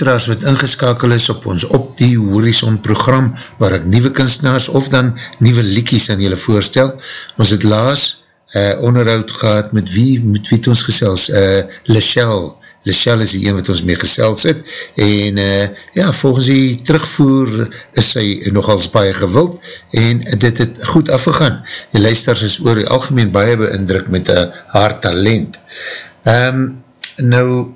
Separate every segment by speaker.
Speaker 1: luisteraars wat ingeskakel is op ons Op die Horizon program, waar ek nieuwe kunstenaars of dan nieuwe liekies aan julle voorstel. Ons het laas uh, onderhoud gehad met wie, met wie het ons gesels? Uh, Lachelle. Lachelle is die een wat ons mee gesels het en uh, ja, volgens die terugvoer is sy nogals baie gewild en dit het goed afgegaan. Die luisteraars is oor die algemeen baie beindruk met uh, haar talent. Um, nou,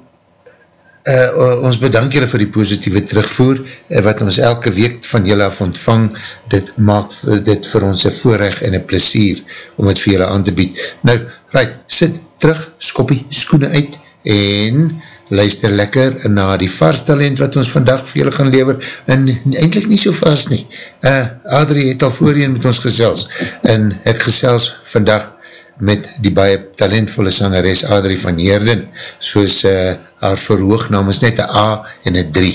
Speaker 1: Uh, ons bedank julle vir die positieve terugvoer uh, wat ons elke week van julle af ontvang. Dit maak dit vir ons een voorrecht en een plesier om het vir julle aan te bied. Nou, right, sit terug, skoppie, skoene uit en luister lekker na die vars talent wat ons vandag vir julle gaan lever en eindelijk nie so vast nie. Uh, Adrie het al voorheen met ons gesels en ek gesels vandag met die baie talentvolle sangeres Adrie van Heerden, soos uh, haar verhoognaam is net een A en een 3,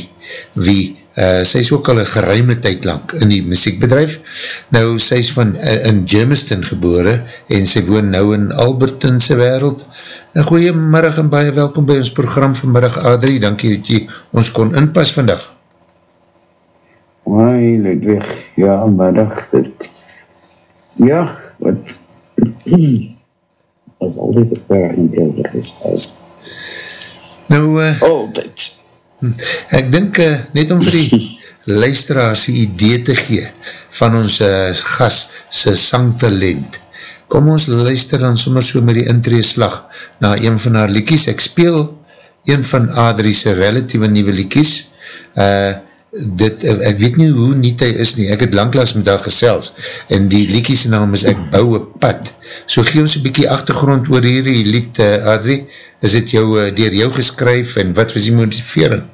Speaker 1: wie, uh, sy is ook al een geruime tyd lang in die muziekbedrijf, nou sy is van, uh, in Germiston gebore, en sy woon nou in Albertonse wereld, een goeie middag en baie welkom by ons program vanmiddag Adrie, dankie dat jy ons kon inpas vandag.
Speaker 2: Hoi, Ludwig, ja, middag, dit, ja, wat, is altyd een paar en beeldig is vast.
Speaker 1: Nou, uh,
Speaker 2: Altyd.
Speaker 1: ek dink uh, net om vir die luisteraars die idee te gee van ons uh, gas sy sangtalent. Kom ons luister dan sommer so met die intreeslag na een van haar liekies. Ek speel een van Adrie's relatieve nieuwe liekies. Uh, dit, ek weet nie hoe niet hy is nie, ek het langklaas met daar gesels, en die liekies naam is Ek bouwe pad, so gee ons een bykie achtergrond oor hierdie lied, uh, Adrie, is dit jou, uh, dier jou geskryf, en wat was die motivering?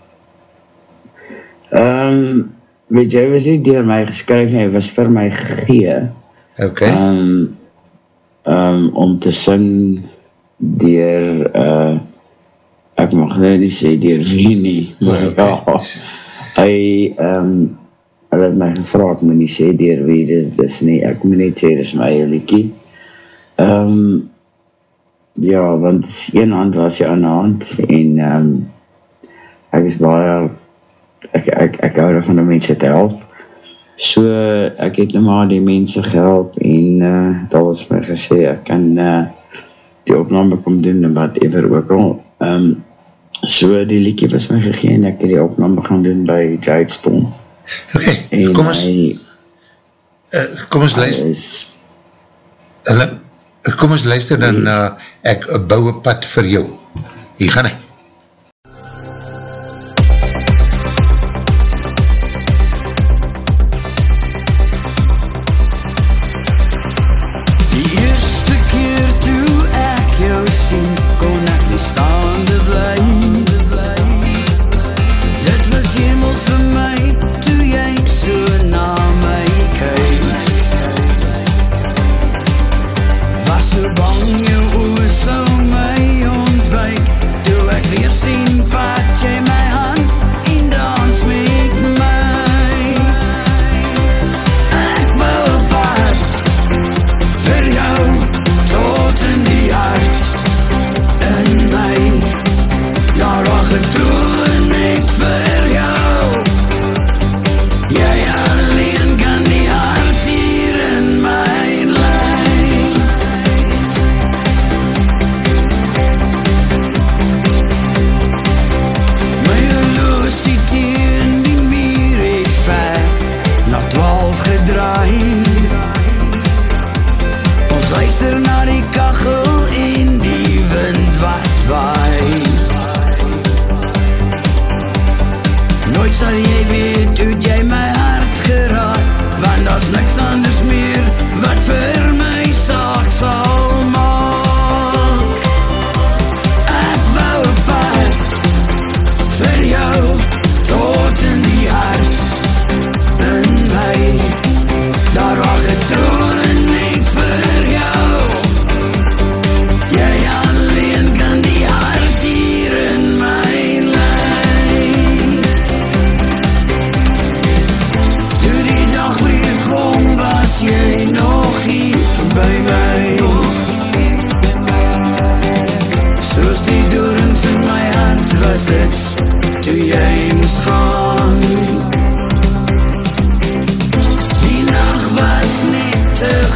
Speaker 2: Um, weet jy, was nie dier my geskryf, hy was vir my gegee,
Speaker 1: Ok,
Speaker 2: um, um, om te sing dier, uh, ek mag nou nie sê dier wie nie, maar
Speaker 1: Ok.
Speaker 2: ja, hy, um, hy het my gevra, ek moet nie sê dier wie dis, dis nie, ek moet net sê, dis my eie liekie. Um, ja, want een hand was jy aan die hand, en um, ek is baie, ek, ek, ek hou daarvan om mense te help, so ek het nou maar die mense gehelp, en uh, dat was my gesê, ek kan uh, die opname kom doen, en wat ever ook al, um, so die liedje was my gegeen, ek het die opname gaan doen by Jade Stone,
Speaker 1: ok,
Speaker 2: en
Speaker 1: kom ons,
Speaker 2: hy,
Speaker 1: uh, kom ons luister,
Speaker 2: is,
Speaker 1: hulle, kom ons luister dan na Ek bouwe pad vir jou. Hier gaan hy.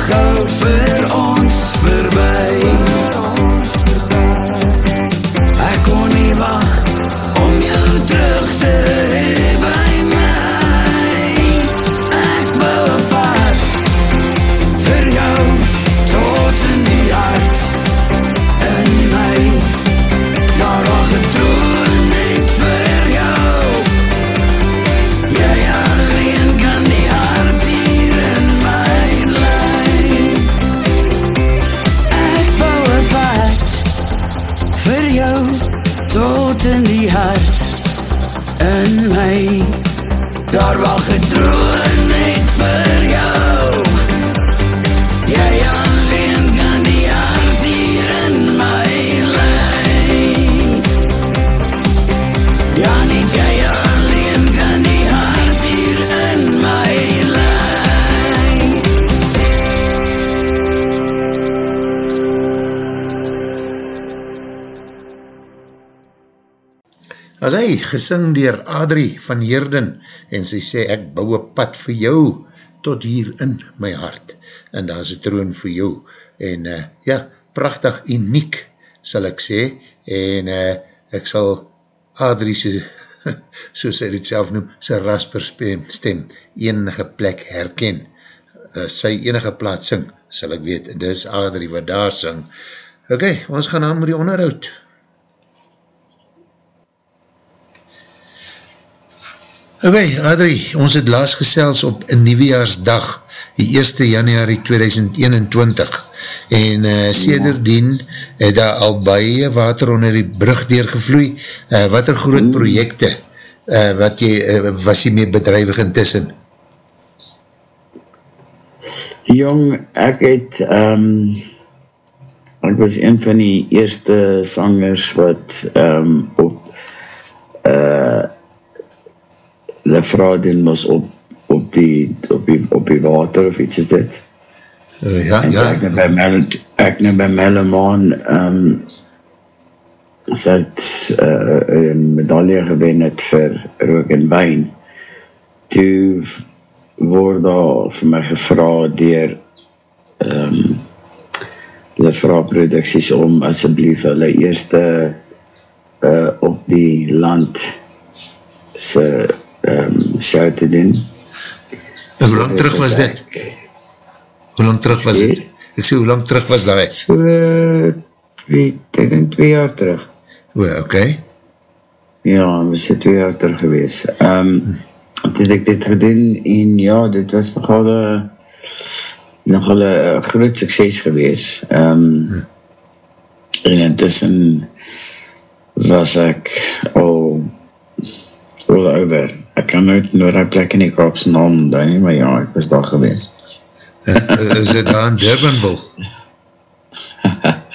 Speaker 3: gou vir ons
Speaker 1: verby. Gesing dier Adrie van Heerden en sy sê ek bou een pad vir jou tot hier in my hart en daar is een troon vir jou. En uh, ja, prachtig uniek sal ek sê en uh, ek sal Adrie so, soos hy dit self noem, sy rasper stem, enige plek herken. Uh, sy enige plaat sing sal ek weet, dis Adrie wat daar sing. Ok, ons gaan aan met die onderhoud Ok, Adrie, ons het laas gesels op nieuwejaarsdag, die 1 januari 2021, en uh, sederdien het daar al baie water onder die brug deurgevloei. Uh, wat er groot projekte uh, wat jy, uh, was jy mee bedrijwig intussen?
Speaker 2: Jong, ek het, um, ek was een van die eerste sangers wat um, op uh, hulle vraag doen was op, op, die, op, die, op die water of iets is dit.
Speaker 1: Uh, ja,
Speaker 2: En
Speaker 1: ja.
Speaker 2: so ek nou by Mel, ek nou by Melamaan, um, sy het uh, een medaille gewen het vir rook en wijn. Toe word daar vir my gevra dier um, hulle vraag producties om asjeblief hulle eerste uh, op die land se um, te doen.
Speaker 1: En hoe lang terug was dit?
Speaker 2: Ek,
Speaker 1: Hoe lang terug was dit? Ek sê, hoe lang terug was daar?
Speaker 2: so, twee, ek denk twee jaar terug.
Speaker 1: O, ok.
Speaker 2: Ja, we zijn twee jaar terug geweest. Um, toen heb ik dit gedaan en ja, dit was nogal een, nogal een groot succes geweest. Um, en intussen was ik al all over. Ik kan nooit naar een plek in die Kaapse naam doen, nie, maar ja, ik was daar geweest.
Speaker 1: Uh, is dit daar in Durbanville?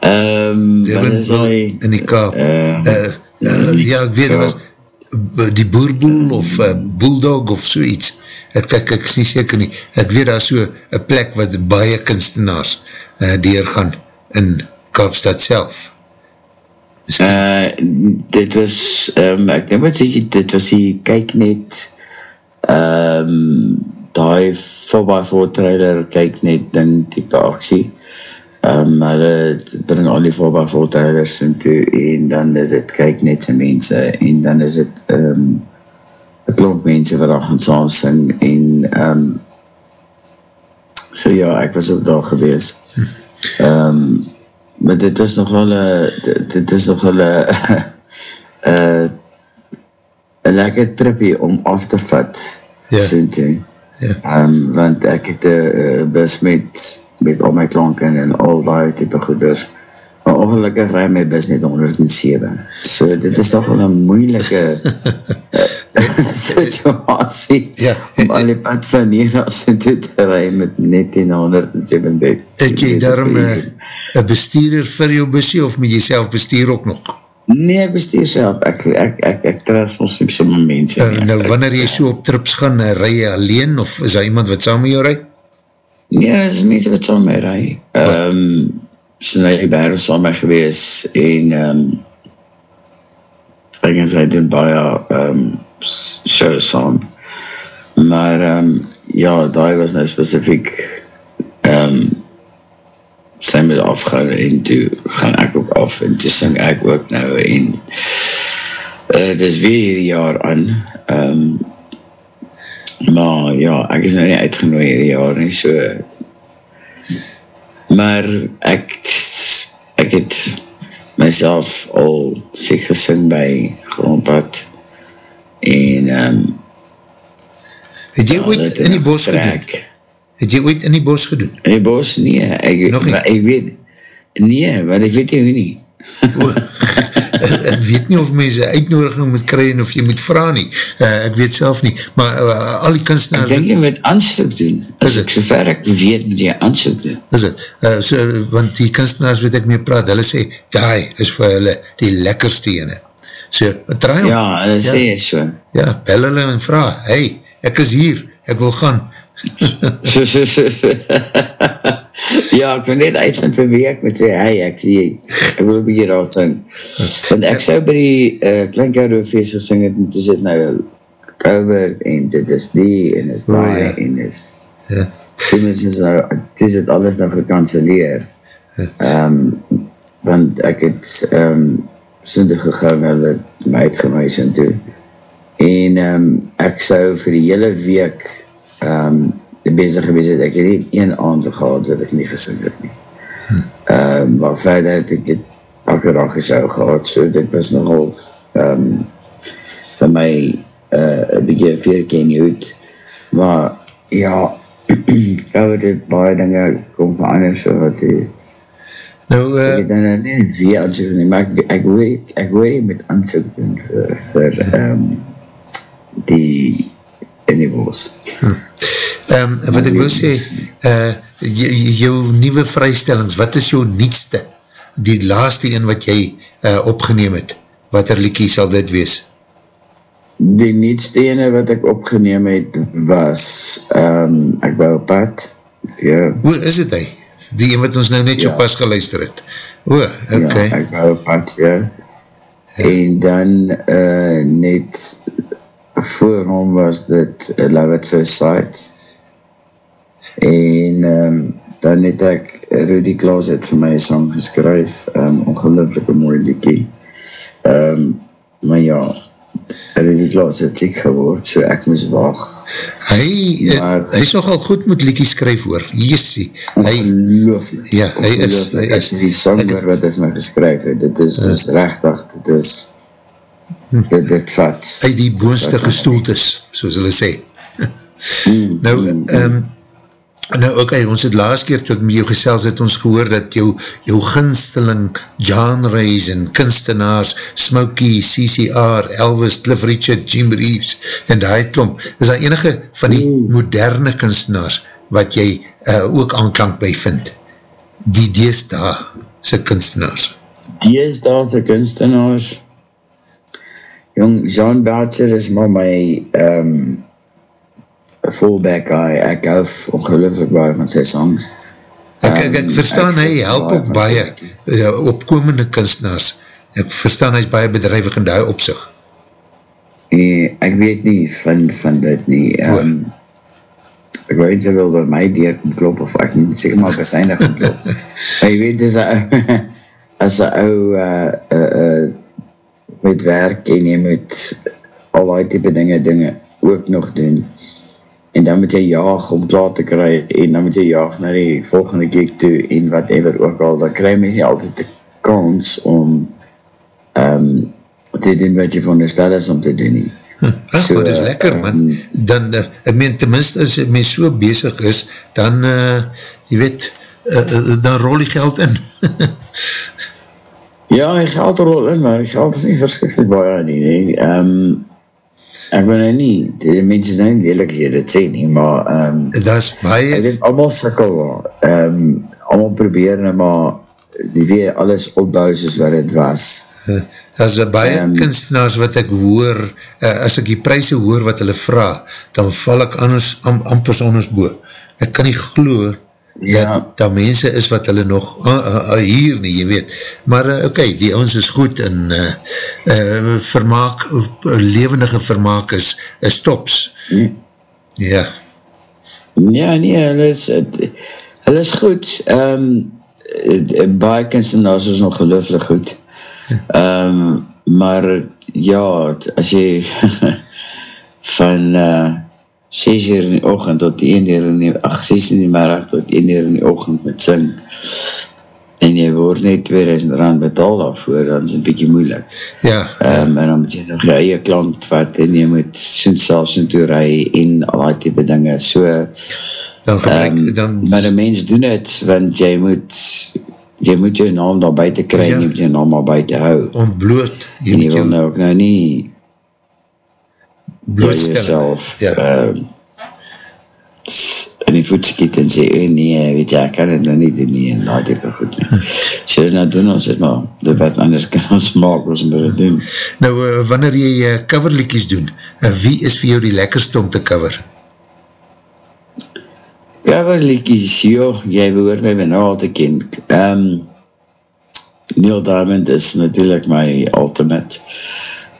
Speaker 2: Um,
Speaker 1: Durbanville
Speaker 2: die,
Speaker 1: in die Kaap.
Speaker 2: uh,
Speaker 1: Uh, uh, ja, ek weet, was die boerboel of uh, bulldog of so iets. Ek, ek, ek is nie seker nie. Ek weet daar so een plek wat baie kunstenaars uh, deurgaan in Kaapstad self.
Speaker 2: Uh, dit was, um, ek denk wat sê dit was die kyk net, um, die 4x4 trailer kyk net ding type actie. Um, hulle bring al die 4x4 trailers in toe en dan is het kyk net sy mense en dan is het um, een klomp mense wat daar gaan saam sing en um, so ja, ek was ook daar gewees. Um, maar dit was nogal een, dit, dit is nogal een, een, een lekker trippie om af te vat,
Speaker 1: Ja.
Speaker 2: soen toe.
Speaker 1: Ja.
Speaker 2: Um, want ek het een uh, bus met, met al my klanken en al die type goeders. Maar ongelukkig rij my bus net 107. So dit is toch wel een moeilike situasie
Speaker 1: Ja.
Speaker 2: om al die pad van hier af so toe te rij met net 107.
Speaker 1: Het jy daarom eh, een bestuurder vir jou busie of moet jy self bestuur ook nog?
Speaker 2: Nee, ek bestuur self. Ek, ek, ek, ek trust ons nie somme mense.
Speaker 1: Uh,
Speaker 2: nie.
Speaker 1: nou,
Speaker 2: Ek-
Speaker 1: wanneer jy so op trips gaan, uh, rij jy alleen of is daar iemand wat saam met jou rij?
Speaker 2: Nee, dat is mense wat saam my rij. Um, Sinead Barrow saam my gewees en um, ek en sy doen baie um, s- shows saam. Maar um, ja, die was nou specifiek um, sy met afgehou en toe gaan ek ook af en toe sing ek ook nou en uh, dis weer hierdie jaar aan. Um, maar ja, ek is nou nie uitgenooi hierdie jaar nie, so maar ek ek het myself al siek gesing by grondpad en um,
Speaker 1: Het jy ooit in die bos gedoen? Het jy ooit in die bos gedoen?
Speaker 2: In die bos? Nee, ek,
Speaker 1: Nog nie?
Speaker 2: maar ek weet, nee, want ek weet nie hoe nie.
Speaker 1: O, ek weet nie of mense uitnodiging moet kry en of jy moet vraag nie, uh, ek weet self nie, maar uh, al die kunstenaars...
Speaker 2: Ek denk jy moet aansoek doen, as ek so ver ek weet moet jy aansoek doen.
Speaker 1: Is het, uh, so, want die kunstenaars weet ek mee praat, hulle sê, die is vir hulle die lekkerste ene. So, draai om.
Speaker 2: Ja, hulle ja. sê so.
Speaker 1: Ja, bel hulle en vraag, hey, ek is hier, ek wil gaan.
Speaker 2: so, so, so. ja, ek wil net uitvind vir wie ek moet sê, hey, ek sê, ek wil by hier al sing. Want ek sou by die uh, Kleinkoude feest gesing het, en toe sê nou, cover, en dit is die, en is die, oh, ja. en is, ja. toen is het nou, toe is het alles nou gekanceleer. Ja. Um, want ek het, um, sindig gegaan, hulle het my uitgemuis en toe, en um, ek sou vir die hele week, um, bezig gewees het, ek het nie een aand gehad wat ek nie gesing het nie. Um, maar verder het ek het akkerig gesou gehad, so dit was nogal um, vir my uh, een beetje veerken uit, maar ja, ek het baie dinge kom verander, so wat die Nou, uh, ek het dan nie vier aansoek nie, maar ek, ek, weet, ek weet nie met aansoek doen vir, vir um, die die bos. Hm.
Speaker 1: Um, wat ek wil sê, uh, jou nieuwe vrystellings, wat is jou nietste, die laaste een wat jy uh, opgeneem het, wat er liekie sal dit wees?
Speaker 2: Die nietste ene wat ek opgeneem het, was, um, ek wou pad,
Speaker 1: ja. Hoe is het hy? Die een wat ons nou net ja. so pas geluister het. O, ok. Ja,
Speaker 2: ek wou pad, ja. ja. En dan uh, net voor hom was dit uh, Love at First Sight en um, dan het ek Rudy Klaas het vir my song geskryf um, ongelooflike mooi liekie um, maar ja Klaas het ziek geword so ek moes waag
Speaker 1: hy, eh, maar, hy is nogal goed met liekie skryf hoor. Jesie
Speaker 2: ongelooflik.
Speaker 1: Ja, hy is,
Speaker 2: hy is die sanger wat hy my geskryf het. Dit is, uh, is rechtig dit is dit, dit vat.
Speaker 1: Hy die boonste gestoeld is soos hulle sê. Mm, nou, mm, um, Nou oké, okay, ons het laatst keer toe ek met jou gesels het ons gehoor dat jou, jou ginsteling genres en kunstenaars, Smokey, CCR, Elvis, Cliff Richard, Jim Reeves en die klomp, is daar enige van die moderne kunstenaars wat jy uh, ook aanklank by vind? Die deesdaagse kunstenaars?
Speaker 2: Deesdaagse kunstenaars? Jong, Jean Boucher is maar my um, fullback guy, ek hou ongelooflik baie van sy songs.
Speaker 1: Ek, ek, ek um, verstaan ek hy help ook baie uh, opkomende kunstenaars. Ek verstaan hy is baie bedrijvig in die opzicht.
Speaker 2: Nee, ek weet nie van, van dit nie. Um, ek weet sy wil by my deur kom klop, of ek nie sê maar besynig kom klop. maar jy weet, is a, as a ou uh, uh, uh, met werk en jy moet al die type dinge, dinge ook nog doen en dan moet jy jaag om klaar te kry en dan moet jy jaag na die volgende gig toe en whatever ook al, dan kry mens nie altyd die kans om um, te doen wat jy veronderstel is om te doen nie.
Speaker 1: Ach, so, maar dit is lekker um, man, dan, uh, ek meen tenminste as mens so bezig is, dan uh, jy weet, uh, dan rol die geld in.
Speaker 2: ja, die geld rol in, maar die geld is nie verskrikkelijk baie nie, nie. Um, Ek wil nou nie, die mense is nou nie lelijk as jy dit sê nie, maar um,
Speaker 1: dat is baie...
Speaker 2: ek denk allemaal sikkel, um, allemaal probeer nou maar die weer alles opbouw soos wat het was.
Speaker 1: Dat is baie um, kunstenaars wat ek hoor, uh, as ek die prijse hoor wat hulle vraag, dan val ek anders, am, ampers anders boe. Ek kan nie geloo ja. dat daar mense is wat hulle nog uh, uh, uh, hier nie, jy weet. Maar uh, oké, okay, die ons is goed en uh, uh, vermaak, uh, levendige vermaak is, is tops. Hm. Ja.
Speaker 2: Ja, nee, hulle is, hulle is goed. Um, baie kunstenaars is nog gelooflik goed. Um, maar ja, as jy van uh, 6 uur in die ochend tot 1 uur in die, ach, 6 in die middag tot 1 uur in die ochend met sing, en jy word net 2000 rand betaal daarvoor, dan is het een bykie moeilik.
Speaker 1: Ja.
Speaker 2: Um, en dan moet jy nog jy eie klant vat, en jy moet soen selfs in toe rij, en al die type dinge, so,
Speaker 1: dan gebruik, um,
Speaker 2: dan... maar die mens doen het, want jy moet, jy moet jou naam daar buiten kry,
Speaker 1: Ja.
Speaker 2: ja. jy moet jou naam daar buiten hou.
Speaker 1: ontbloot, jy
Speaker 2: en jy wil
Speaker 1: jou
Speaker 2: nou ook nou nie
Speaker 1: blootstellen.
Speaker 2: jezelf
Speaker 1: Ja.
Speaker 2: uh, in die voet skiet en sê, eh, nee, weet jy, ek kan het nou nie doen nie, en laat ek goed nie. So nou doen ons het maar, dit wat anders kan ons maak, ons moet het doen.
Speaker 1: Nou, uh, wanneer jy uh, coverlikies doen, uh, wie is vir jou die lekkerste om te cover?
Speaker 2: Coverlikies, joh, jy behoort my nou al te ken. Um, Neil Diamond is natuurlijk my ultimate.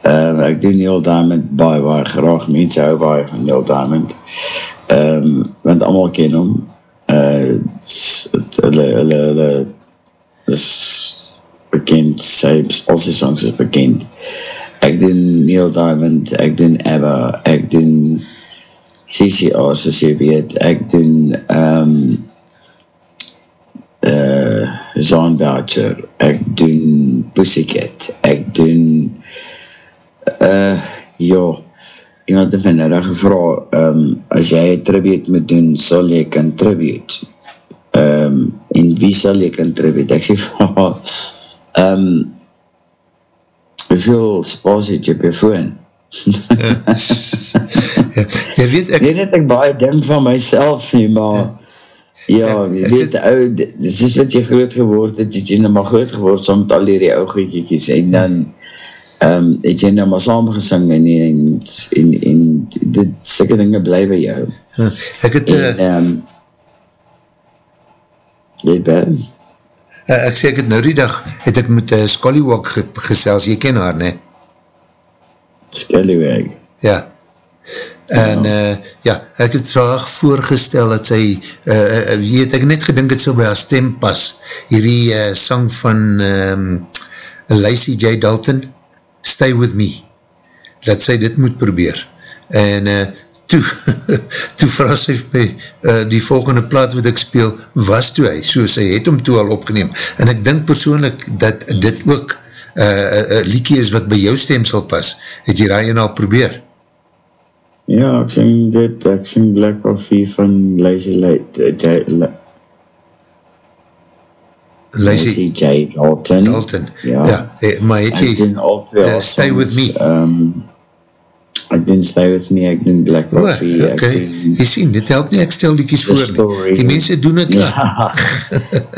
Speaker 2: Um, ek doen Neil Diamond baie, baie graag. Mense hou baie van Neil Diamond. Um, want allemaal ken hom. Uh, s- het- hulle, hulle, hulle is bekend. Sy, al sy songs is bekend. Ek doen Neil Diamond, ek doen ABBA, ek doen CCR, soos jy weet, ek doen um, uh, Zon Boucher, ek doen Pussycat, ek doen uh, ja, iemand het my nou daar gevra, um, as jy een tribute moet doen, sal jy kan tribute. Um, en wie sal jy kan tribute? Ek sê, um, hoeveel spaas het jy op jou phone?
Speaker 1: Ja, jy weet, ek,
Speaker 2: Nee, net ek baie ding van myself nie, maar ja, jy
Speaker 1: ek
Speaker 2: weet, ou, dit is wat jy groot geword het, het jy nou maar groot geword saam met al die ou goedjies en dan um, het jy nou maar saam gesing en, en, en, en dit, sikke dinge bly by jou.
Speaker 1: uh, ek het, uh,
Speaker 2: En, um, jy ben,
Speaker 1: uh, ek sê ek het nou die dag, het ek met uh, Scollywalk ge, gesels, jy ken haar, ne?
Speaker 2: skillyweg.
Speaker 1: Ja. En uh, ja, ek het vir haar voorgestel dat sy, uh, uh, het ek net gedink het so by haar stem pas, hierdie uh, sang van um, Lacey J. Dalton, Stay With Me, dat sy dit moet probeer. En uh, toe, toe vraag sy my, uh, die volgende plaat wat ek speel, was toe hy, so sy het hom toe al opgeneem. En ek dink persoonlik dat dit ook uh, uh, uh, liekie is wat by jou stem sal pas. Het jy daar een al probeer?
Speaker 2: Ja, ek sing dit, ek sing Black Coffee van Lazy Light, uh, J, La,
Speaker 1: Lazy
Speaker 2: Lazy J. Dalton.
Speaker 1: Dalton. Ja,
Speaker 2: Ja.
Speaker 1: maar het
Speaker 2: Ek
Speaker 1: jy,
Speaker 2: doen al twee
Speaker 1: uh,
Speaker 2: al
Speaker 1: Stay With Me.
Speaker 2: Um, ek doen Stay With Me, ek doen Black Coffee,
Speaker 1: oh,
Speaker 2: ek
Speaker 1: okay.
Speaker 2: doen
Speaker 1: Jy sien, dit help nie, ek stel liekies voor nie.
Speaker 2: Story.
Speaker 1: Die mense doen het. Ja,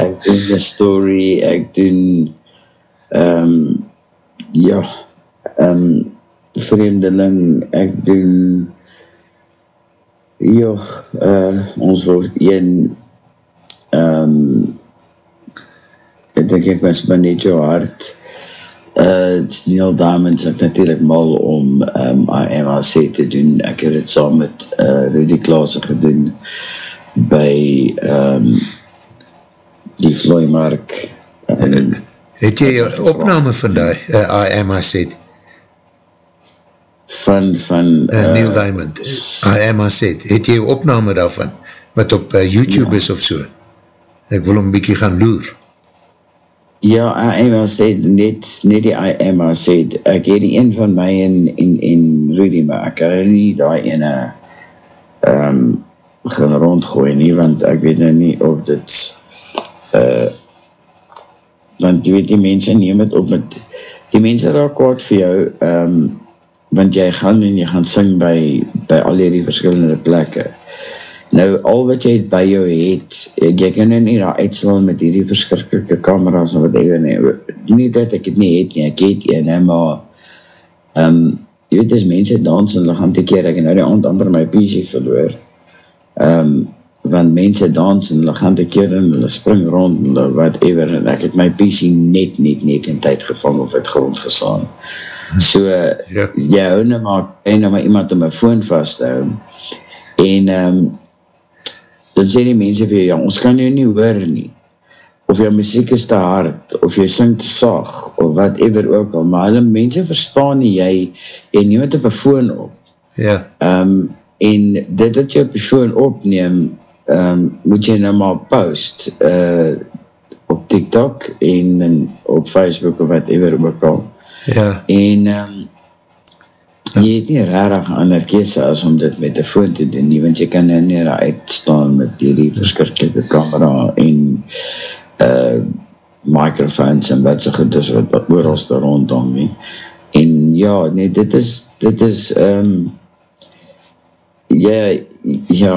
Speaker 2: ek doen The Story, ek doen um, ja, um, Vreemdeling, ek doen ja, uh, ons word een um, ek denk ek was maar net jou hart uh, Neil Diamond is natuurlijk mal om um, IMAC te doen ek het het saam met uh, Rudy Klaassen gedoen by um, die Vlooimark um,
Speaker 1: Het jy een opname van die uh, I am I said,
Speaker 2: van, van
Speaker 1: uh,
Speaker 2: uh,
Speaker 1: Neil Diamond, I am I said, het jy een opname daarvan, wat op uh, YouTube ja. is of so? Ek wil hom bykie gaan loer.
Speaker 2: Ja, IMA sê, net, net die IMA sê, ek het die een van my en, en, en Rudy, maar ek kan nie die ene um, gaan rondgooi nie, want ek weet nou nie of dit uh, want weet die mense neem het op met die mense raak kwaad vir jou um, want jy gaan en jy gaan sing by, by al die verskillende plekke Nou, al wat jy by jou het, jy kan nou nie daar uitslaan met hierdie verskrikkelike kameras en wat ek nie, nie dat ek het nie het nie, ek het een, he, maar um, jy weet, as mense dans en hulle gaan te keer, ek nou die aand amper my PC verloor, um, want mense dans en hulle gaan te keer en hulle spring rond en hulle whatever, en ek het my PC net, net, net in tyd gevang of het grond gesaan. So,
Speaker 1: Ja.
Speaker 2: jy hou nou maar, nou maar iemand om my phone vast te hou, en um, dan sê die mense vir jou, ja, ons kan jou nie hoor nie, of jou muziek is te hard, of jy sing te saag, of whatever ook al, maar hulle mense verstaan nie, jy, jy neem het op een phone op,
Speaker 1: Ja,
Speaker 2: um, en dit wat jy op die phone opneem, um, moet jy nou maar post, uh, op TikTok, en, en op Facebook, of whatever ook al,
Speaker 1: ja,
Speaker 2: en um, jy het nie rarig ander kese as om dit met die phone te doen nie, want jy kan nou nie daar uitstaan met die, verskrikkelijke camera en uh, microphones en wat so goed is wat, oorals daar rondom nie. En ja, nee, dit is, dit is, um, ja, ja,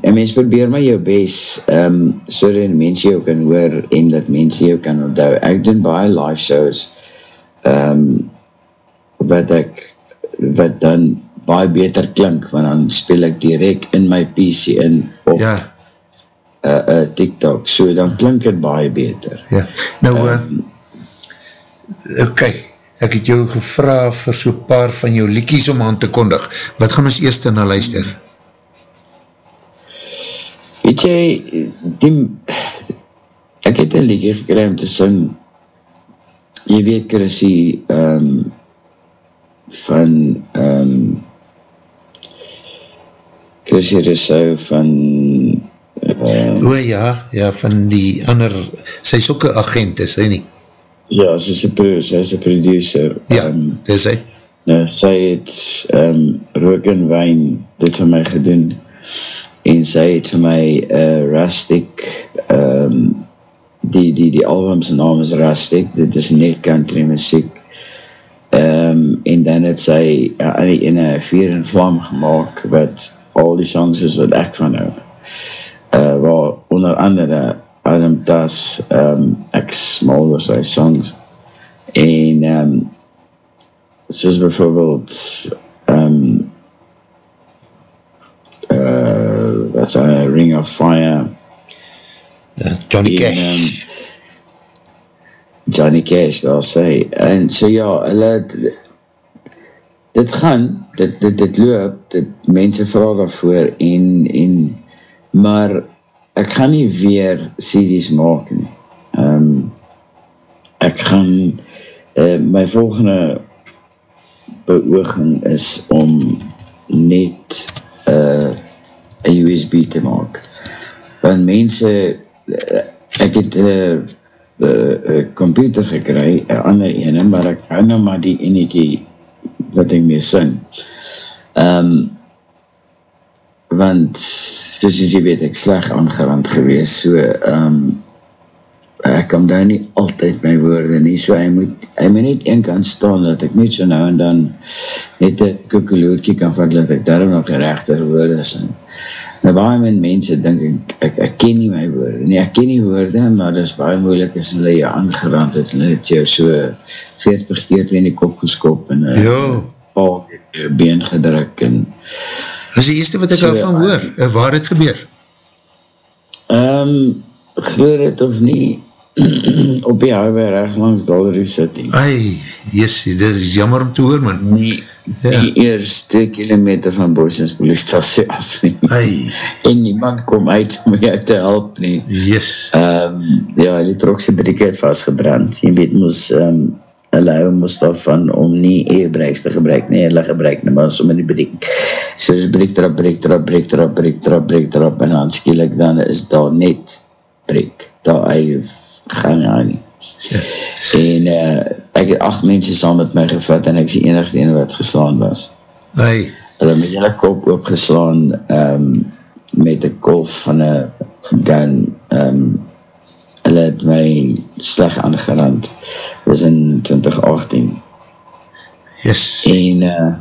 Speaker 2: en mens probeer maar jou best, um, so dat mense jou kan hoor en dat mense jou kan onthou. Ek doen baie live shows, um, wat ek, wat dan baie beter klink, want dan speel ek direct in my PC in, of
Speaker 1: Ja,
Speaker 2: uh, uh, TikTok, so dan klink het baie beter.
Speaker 1: ja. Nou, um, uh, ok, ek het jou gevra vir so paar van jou liekies om aan te kondig. Wat gaan ons eerst na luister?
Speaker 2: Weet jy, die, ek het een liedje gekry om te sing, jy weet Chrissy, um, van um, Chrissy Rousseau van um,
Speaker 1: O ja, ja, van die ander, sy is ook een agent, is hy nie?
Speaker 2: ja, sy is een pro, sy is een producer.
Speaker 1: Ja,
Speaker 2: Um,
Speaker 1: is hy?
Speaker 2: nou, sy het um, rook en wijn dit vir my gedoen en sy het vir my uh, Rustic um, die, die, die albums naam is Rustic dit is net country muziek um, en dan het sy uh, in die ene vier en vlam gemaakt wat al die songs is wat ek van hou. Uh, waar onder andere Adam Tas um, ek smal was sy songs. En um, soos bijvoorbeeld um, uh, wat is een Ring of Fire?
Speaker 1: Uh, Johnny
Speaker 2: En,
Speaker 1: Cash.
Speaker 2: Johnny Cash, daar sê en so ja, hulle dit gaan, dit, dit, dit loop dit, mense vraag daarvoor en, en maar ek gaan nie weer CD's maak nie. Um, ek gaan uh, my volgende beooging is om net uh, een USB te maak. Want mense uh, ek het 'n uh, uh, computer gekry, 'n ander ene, maar ek hou nou maar die enetjie wat ek mee. Ehm um, want soos jy weet ek sleg aangerand gewees, so ehm um, ek kan daar nie altyd my woorde nie, so hy moet hy moet net een kant staan dat ek net so nou en dan net 'n koekeloertjie kan vat dat ek daarom nog regte woorde sing. Nou baie min mense dink ek, ek, ek ken nie my woorde nie, ek ken nie woorde, maar dit is baie moeilik as hulle jou aangerand het, hulle het jou so 40 keer in die kop geskop en een
Speaker 1: Jo,
Speaker 2: paal in jou been gedruk en
Speaker 1: is die eerste wat ek
Speaker 2: So,
Speaker 1: daarvan hoor, uh, waar het gebeur?
Speaker 2: um, glo dit of nie op die highway recht langs Gallery City.
Speaker 1: Ai, yes, dit is jammer om te hoor, man.
Speaker 2: nie
Speaker 1: Ja.
Speaker 2: die eerste kilometer van Bosens poliestasie af nie
Speaker 1: Ai,
Speaker 2: en niemand kom uit om jou te help nie
Speaker 1: yes.
Speaker 2: um, ja, die trokse brieke het vastgebrand. Je weet, moes, um, hulle hou moes daarvan om nie e-brakes te gebruik, nie hulle gebruik nie, maar sommer die briek. Soos briek trap, briek trap, briek trap, briek trap, briek trap, en dan skielik dan is daar net briek. Daar hy gaan ja nie.
Speaker 1: Ja.
Speaker 2: En uh, ek het acht mense saam met my gevat en ek is die enigste ene wat geslaan was.
Speaker 1: Ai,
Speaker 2: hulle met julle kop oopgeslaan um, met een kolf van een gun. Um, hulle het my sleg aangerand. Was in 2018
Speaker 1: yes.
Speaker 2: en uh,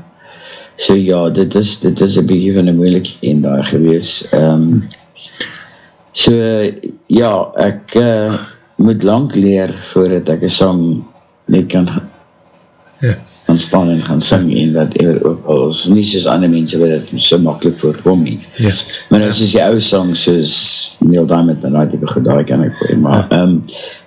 Speaker 2: so ja, dit is dit is een beetje van een moeilijke een daar gewees. Um, so ja, ek uh, moet lang leer voordat ek een song net kan
Speaker 1: Ja.
Speaker 2: gaan staan en gaan sing en wat ever ook al is nie soos ander mense wat het so makkelijk voorkom nie
Speaker 1: Ja.
Speaker 2: maar nou soos die ou song soos Neil Diamond en die type goed daar kan ek voor maar um,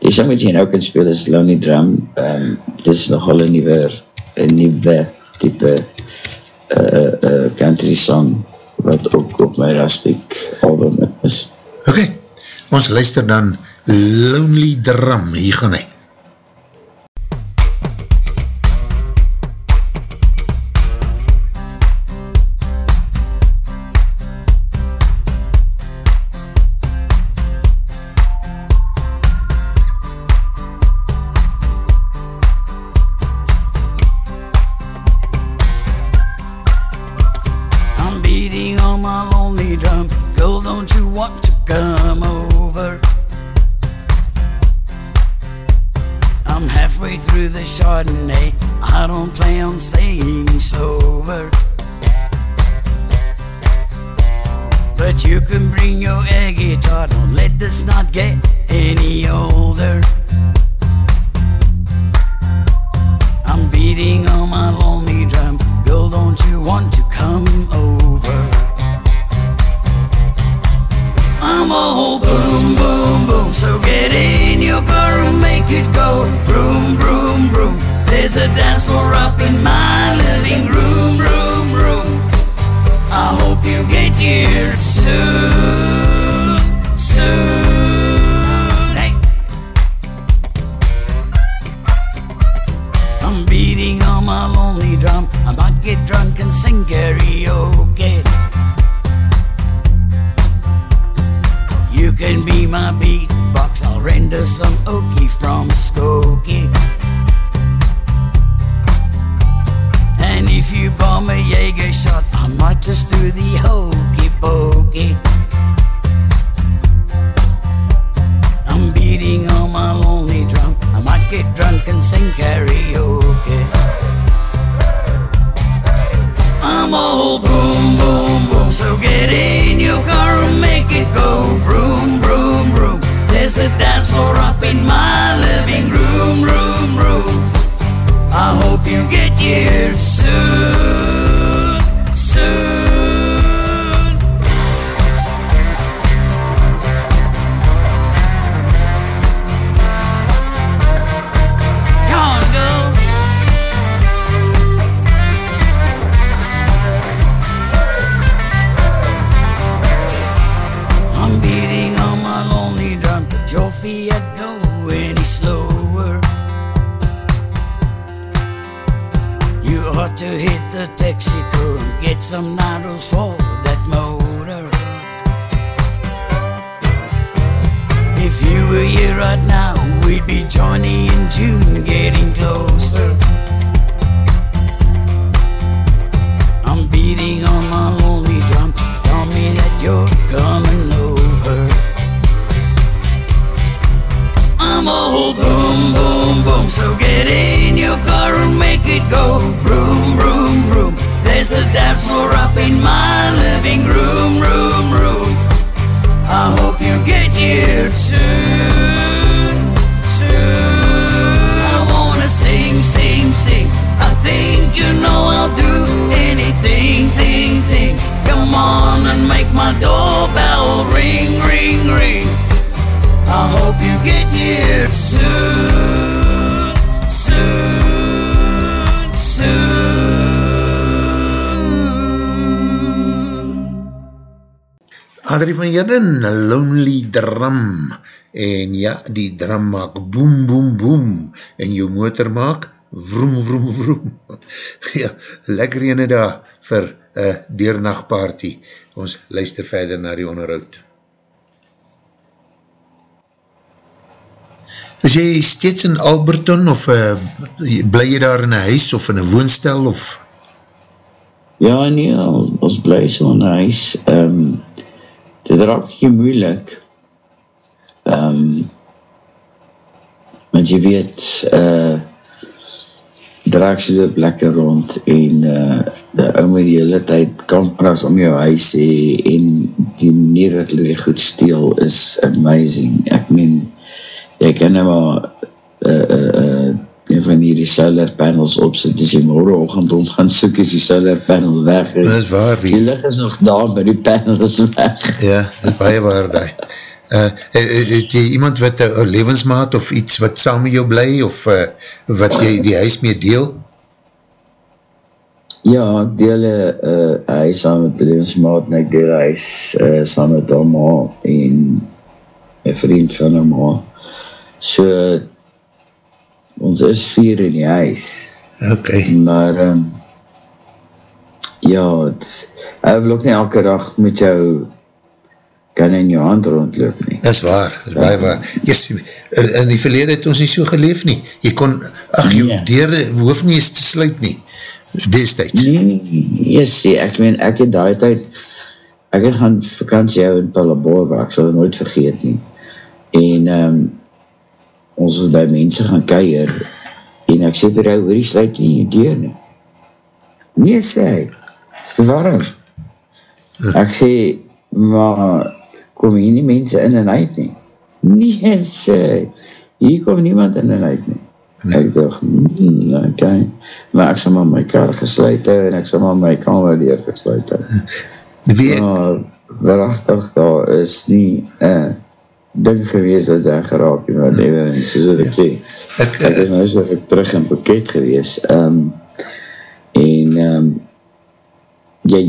Speaker 2: die song wat jy nou kan speel is Lonely Drum um, dit is nogal een nieuwe een nieuwe type uh, uh, country song wat ook op my Rustic album is
Speaker 1: Ok, ons luister dan Lonely Drum, hier gaan hy. Jeren, Lonely Drum, en ja, die drum maak boom, boom, boom, en jou motor maak vroom, vroom, vroom. ja, lekker ene daar vir uh, deernachtparty. Ons luister verder na die onderhoud. Is jy steeds in Alberton of uh, bly jy daar in een huis of in een woonstel of...
Speaker 2: Ja, nee, ons bly so in huis. Um, dit raak jy moeilik. Um, want jy weet, uh, draak sy loop lekker rond en uh, die ou met die hele tyd kameras om jou huis hee en die manier dat hulle die goed steel is amazing. Ek meen, jy kan nou maar uh, uh, uh, een van die solar panels opzet, as jy morgenochtend om gaan soek, is die solar panel weg.
Speaker 1: Dat is waar, wie?
Speaker 2: Die licht is nog daar, maar die panel is weg.
Speaker 1: Ja, dat is baie waar daai. Uh, het jy iemand wat een uh, levensmaat of iets wat saam met jou bly of uh, wat jy die huis mee deel?
Speaker 2: Ja, ek deel uh, huis saam met die levensmaat en ek deel huis uh, saam met haar ma en een vriend van haar ma. So, ons is vier in die huis.
Speaker 1: Ok.
Speaker 2: Maar, um, ja, het, hy wil ook nie elke dag met jou kan in jou hand rondloop nie.
Speaker 1: Is waar, is baie waar. Yes, in die verlede het ons nie so geleef nie. Jy kon, ach, jou
Speaker 2: Nee.
Speaker 1: deur hoef nie eens te sluit nie. Destijds.
Speaker 2: Nee, yes, see, ek meen, ek het daai tyd, ek het gaan vakantie hou in Palabora, ek sal nooit vergeet nie. En um, ons is by mense gaan keier, En ek sê vir hy, hoor die sluit nie die deur nie. Nee, sê hy, is te warm. Ek sê, maar kom hier nie mense in en uit nie. Nee, sê hy, hier kom niemand in en uit nie. Ek dacht, hmm, ok. Maar ek sal maar my kar gesluit hou en ek sal maar my kamer deur gesluit hou.
Speaker 1: Wie,
Speaker 2: Maar waarachtig, daar is nie uh, ding gewees wat daar geraak en whatever, en soos wat ek sê,
Speaker 1: ek,
Speaker 2: ek is nou so ek terug in Phuket gewees, um, en um, jy,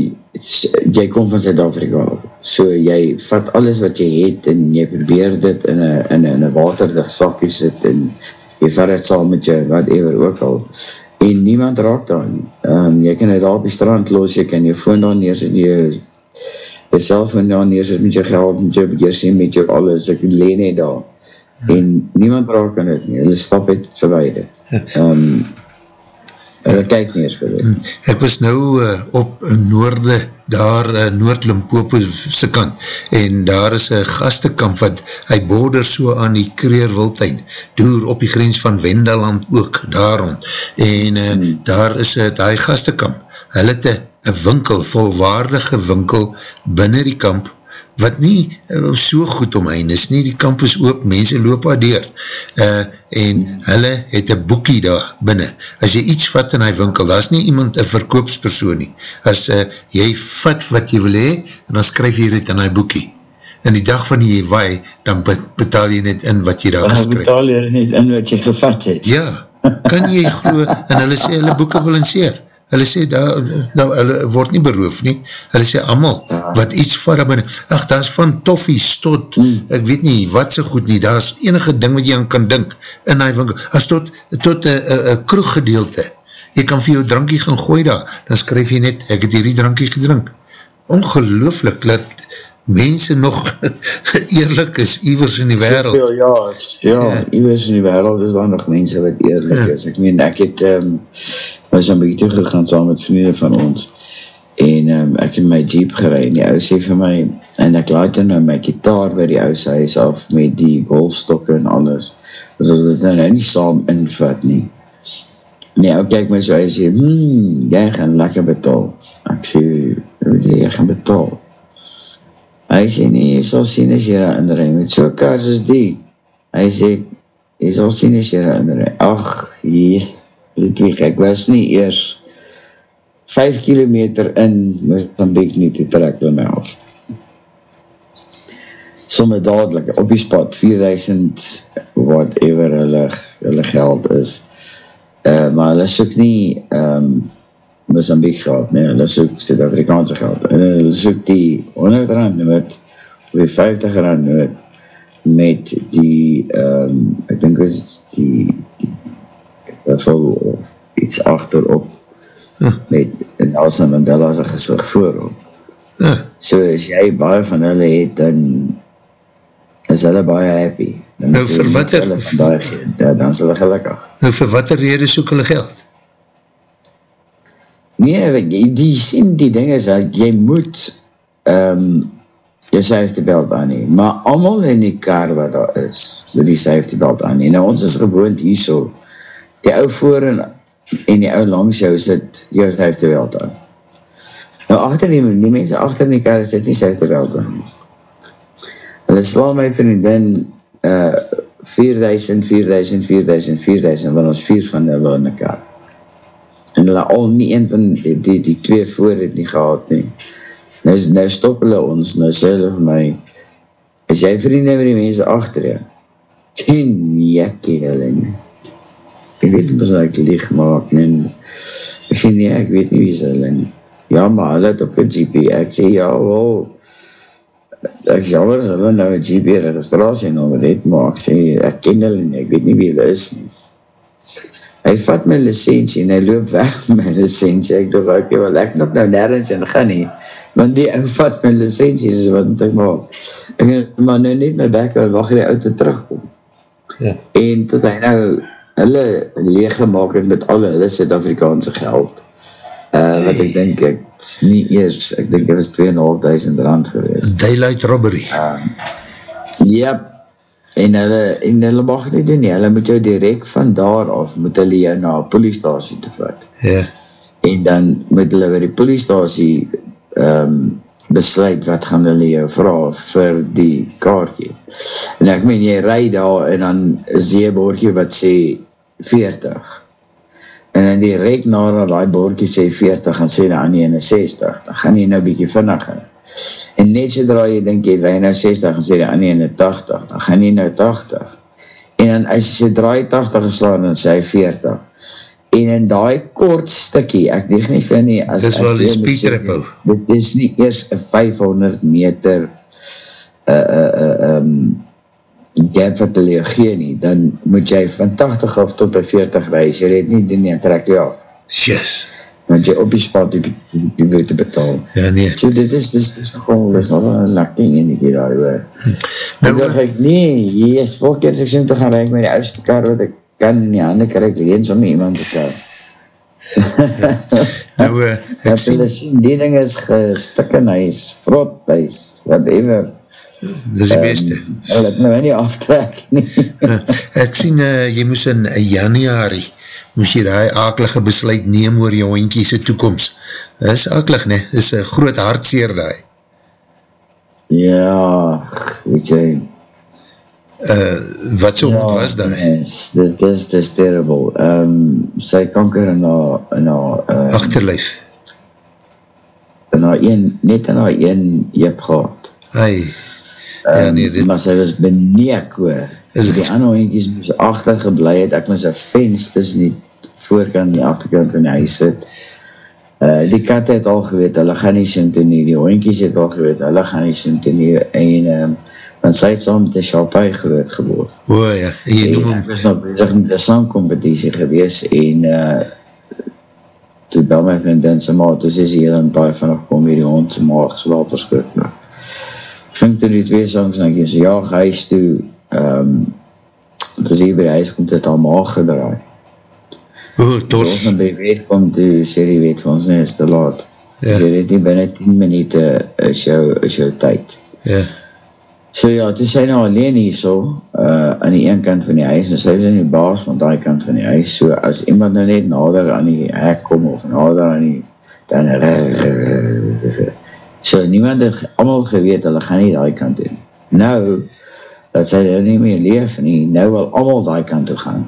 Speaker 2: jy kom van Zuid-Afrika, so jy vat alles wat jy het en jy probeer dit in een, in een, in een waterdig sakkie sit en jy vat het saam met jou, whatever ook al, en niemand raak daar nie. Um, jy kan het daar op die strand los, jy kan jou phone daar neersit, jy jy cellfoon daar neersit met jou geld, met jou beheersing, met jou alles, ek leen het daar, en niemand raak aan dit nie, hulle stap het verwaai dit. Um, hulle kyk nie eens vir dit.
Speaker 1: ek was nou uh, op noorde, daar uh, Noord-Limpopo se kant, en daar is een gastekamp wat, hy border so aan die Kreerwiltuin, door op die grens van Wendaland ook, daar rond, en uh, hmm. daar is uh, die gastekamp, hulle het een winkel, volwaardige winkel, binnen die kamp, wat nie uh, so goed omheen is nie, die kamp is oop, mense loop daar deur, uh, en hulle het een boekie daar binnen, as jy iets vat in die winkel, daar is nie iemand een verkoopspersoon nie, as uh, jy vat wat jy wil hee, en dan skryf jy dit in die boekie, en die dag van die waai, dan betaal jy net in wat jy daar
Speaker 2: Dan
Speaker 1: geskryf.
Speaker 2: betaal jy net in wat jy gevat het.
Speaker 1: Ja, kan jy glo, en hulle sê, hulle boeken balanceer, hulle sê, daar, nou, hulle word nie beroof nie, hulle sê, amal, wat iets van binnen, ach, daar is van toffies tot, mm. ek weet nie, wat so goed nie, daar is enige ding wat jy aan kan dink, in die winkel, as tot, tot een kroeggedeelte, jy kan vir jou drankie gaan gooi daar, dan skryf jy net, ek het hierdie drankie gedrink, ongelooflik, dat mense nog eerlik is, iwers in die wereld,
Speaker 2: ja, ja, ja, iwers in die wereld is daar nog mense wat eerlijk
Speaker 1: Ja.
Speaker 2: is. Ek meen, ek het, um, was een beetje teruggegaan saam met vrienden van ons, en um, ek het my jeep gerei, en die ou sê vir my, en ek laat dan nou my gitaar by die ouwe huis af, met die golfstokke en alles, dus as dit nou nie saam invat nie. En die ou kyk my so, hy sê, hmm, jy gaan lekker betaal. Ek sê, jy, jy gaan betaal. Hy sê nie, jy sal sien as jy daar inrij met so kaars as die. Hy sê, jy sal sien as jy daar inrij. Ach, hier, Ludwig, ek was nie eers 5 kilometer in Mozambique nie te trek by my af. Somme dadelijk, op die spot, 4000, whatever hulle, hulle geld is. Uh, maar hulle soek nie um, Mozambique geld, nee, hulle soek Suid-Afrikaanse geld. En hulle soek die 100 rand noot, of die 50 rand noot, met die, um, ek dink is die, die of iets achterop, met Nelson Mandela sy gezicht voorop.
Speaker 1: Ja.
Speaker 2: So as jy baie van hulle het, dan is hulle baie happy. Dan
Speaker 1: Nou, vir wat er-
Speaker 2: gee, dan, is hulle gelukkig.
Speaker 1: nou vir wat er rede soek hulle geld?
Speaker 2: Nee, jy, die sien die ding is dat jy moet um, jou safety belt aan nie, maar allemaal in die kar wat daar is, moet die safety belt aan nie. Nou ons is gewoond hier so, die ou voor en, en die ou langs jou sit jou safety belt aan. Nou achter die, die mense achter die kar sit nie safety belt aan. Hulle sla my vriendin uh, 4000, 4000, 4000, 4000, want ons vier van hulle in die kar en hulle al nie een van die, die, die twee voor het nie gehad nie. Nou, nou stop hulle ons, nou sê hulle vir my, is jy vriende met die mense achter jou? Sien, jekkie hulle nie. Ek weet nie, wat ek lieg maak, nie. Ek sê nie, ek weet nie wie is hulle nie. Ja, maar hulle het ook een GP. Ek sê, ja, wel, ek is jammer as hulle nou een GP registratie nommer het, maar ek sê, ek ken hulle nie, ek weet nie wie hulle is nie hy vat my licentie en hy loop weg my licentie, ek dacht, ok, wel ek nog nou nergens in gaan nie, want die ou vat my licentie, so wat moet ek maak, ek het maar nou net my bek, wacht die auto terugkom,
Speaker 1: Ja.
Speaker 2: en tot hy nou, hulle leeggemaak het met alle hulle Suid-Afrikaanse geld, uh, wat ek denk, ek is nie eers, ek denk het was 2.500 rand geweest,
Speaker 1: Daylight robbery.
Speaker 2: Yep. en hulle, en hulle mag nie doen nie, hulle moet jou direct van daar af, moet hulle jou na poliestasie te vat.
Speaker 1: Ja,
Speaker 2: En dan moet hulle by die poliestasie um, besluit wat gaan hulle jou vraag vir die kaartje. En ek meen, jy rijd daar en dan is die boordje wat sê 40. En dan direct na die boordje sê 40 en sê die ander ene 60, dan gaan jy nou bykie vinniger. En net zodra jy denk jy rij nou 60 en sê die ander ene 80, dan gaan jy nou 80. En dan as jy draai 80 geslaan, dan sê hy 40. En in die kort stikkie, ek dieg nie vir nie, as
Speaker 1: Dis wel die
Speaker 2: sê,
Speaker 1: speedtrip hou.
Speaker 2: Dit is nie eers een 500 meter uh, uh, uh, um, gap wat hulle gee nie, dan moet jy van 80 af tot by 40 reis, jy weet nie doen nie, en trek jy af.
Speaker 1: yes.
Speaker 2: Want jy op die spot die, die, die boete betaal.
Speaker 1: Ja, nee.
Speaker 2: So dit is, dit is, dit is gewoon, dit is wel een lekker enige daar, hoor.
Speaker 1: Nou,
Speaker 2: Nou, dacht ek, nee, jy is volgende keer as ek sien te gaan reik met die oudste kar wat ek kan nie, ander kar ek leens om iemand te kar.
Speaker 1: nou, uh, ek
Speaker 2: Dat
Speaker 1: sien,
Speaker 2: hulle sien, die ding is gestikken, hy is vrot, hy is whatever.
Speaker 1: dis die beste.
Speaker 2: Hulle het nou nie aftrek nie.
Speaker 1: Ek sien, uh, jy moes in januari, moes jy die akelige besluit neem oor jou hoinkie sy toekomst. Dit is akelig, ne? Dit is een groot hartseer die.
Speaker 2: ja, weet jy.
Speaker 1: Uh, wat so
Speaker 2: Ja,
Speaker 1: ja, was die?
Speaker 2: dit is, dit is terrible. Um, sy kanker in haar, in haar, uh,
Speaker 1: Achterlijf.
Speaker 2: in haar een, net in haar een jep gehad.
Speaker 1: Ai. Ja, nee, dit,
Speaker 2: Um, maar sy was beneek hoor.
Speaker 1: Is
Speaker 2: die ander hondjies moes achter geblei het, ek moes een fence tussen die voorkant en die achterkant van die huis sit. Uh, die kat het al geweet, hulle gaan nie sin toe nie, die hondjies het al geweet, hulle gaan nie sin toe nie, en um, want sy het saam met die Shalpai groot geword.
Speaker 1: o ja, en jy noem hom,
Speaker 2: ek was nog bezig met een sangcompetitie gewees en uh, toe bel my vriendin sy maat, toe sê sy heel en baie vanaf kom hier die hond sy maag slaap verskrikkelijk. Vind toe die twee sangs en ek sê ja, huis toe, um, toe sê by die huis kom dit al maag gedraai.
Speaker 1: o,
Speaker 2: Toe ons
Speaker 1: tos,
Speaker 2: nou by die weet kom, toe sê die weet van ons nie, is te laat.
Speaker 1: Ja.
Speaker 2: Ja. Sê dit nie binnen 10 minuute is jou, is jou tyd.
Speaker 1: ja,
Speaker 2: So ja, toe sy nou alleen hier so, uh, aan die een kant van die huis, en sy is in die baas van die kant van die huis, so as iemand nou net nader aan die hek kom, of nader aan die, dan, so niemand het allemaal geweet, hulle gaan nie die kant doen. Nou, dat sy nou nie meer leef nie, nou wil allemaal die kant toe gaan.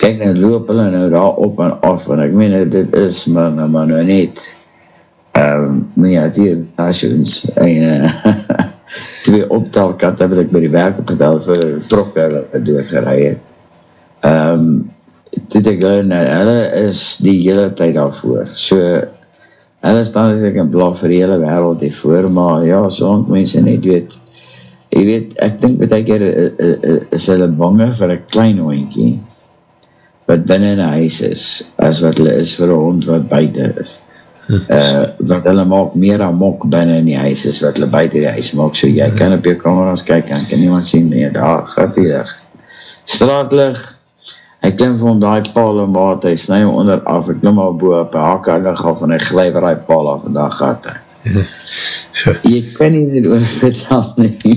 Speaker 2: Kijk, nou loop hulle nou daar op en af, en ek meen, dit is maar nou, maar nou net, um, miniatuur stations, en uh, twee optelkatte wat ek by die werk opgetel vir trokke wat doorgerei het. Um, het ek hulle, nou, hulle is die hele tyd daarvoor. So, hulle staan natuurlijk in blaf vir die hele wereld hiervoor, maar ja, soms mense net weet, jy weet, ek dink wat ek keer is hulle bange vir een klein hondkie, wat binnen in huis is, as wat hulle is vir een hond wat buiten is. Uh, wat hulle maak meer amok binnen in die huis is wat hulle buiten die huis maak, so jy kan op jou kameras kyk en kan niemand sien, nee, daar gaat die licht. Straatlig, hy klim hom die paal en water, hy snij hom onder af, hy klim al boe op, hy hak hy lig af en hy glijf die paal af en daar gaat hy.
Speaker 1: so,
Speaker 2: Jy kan nie dit oor vertel nie.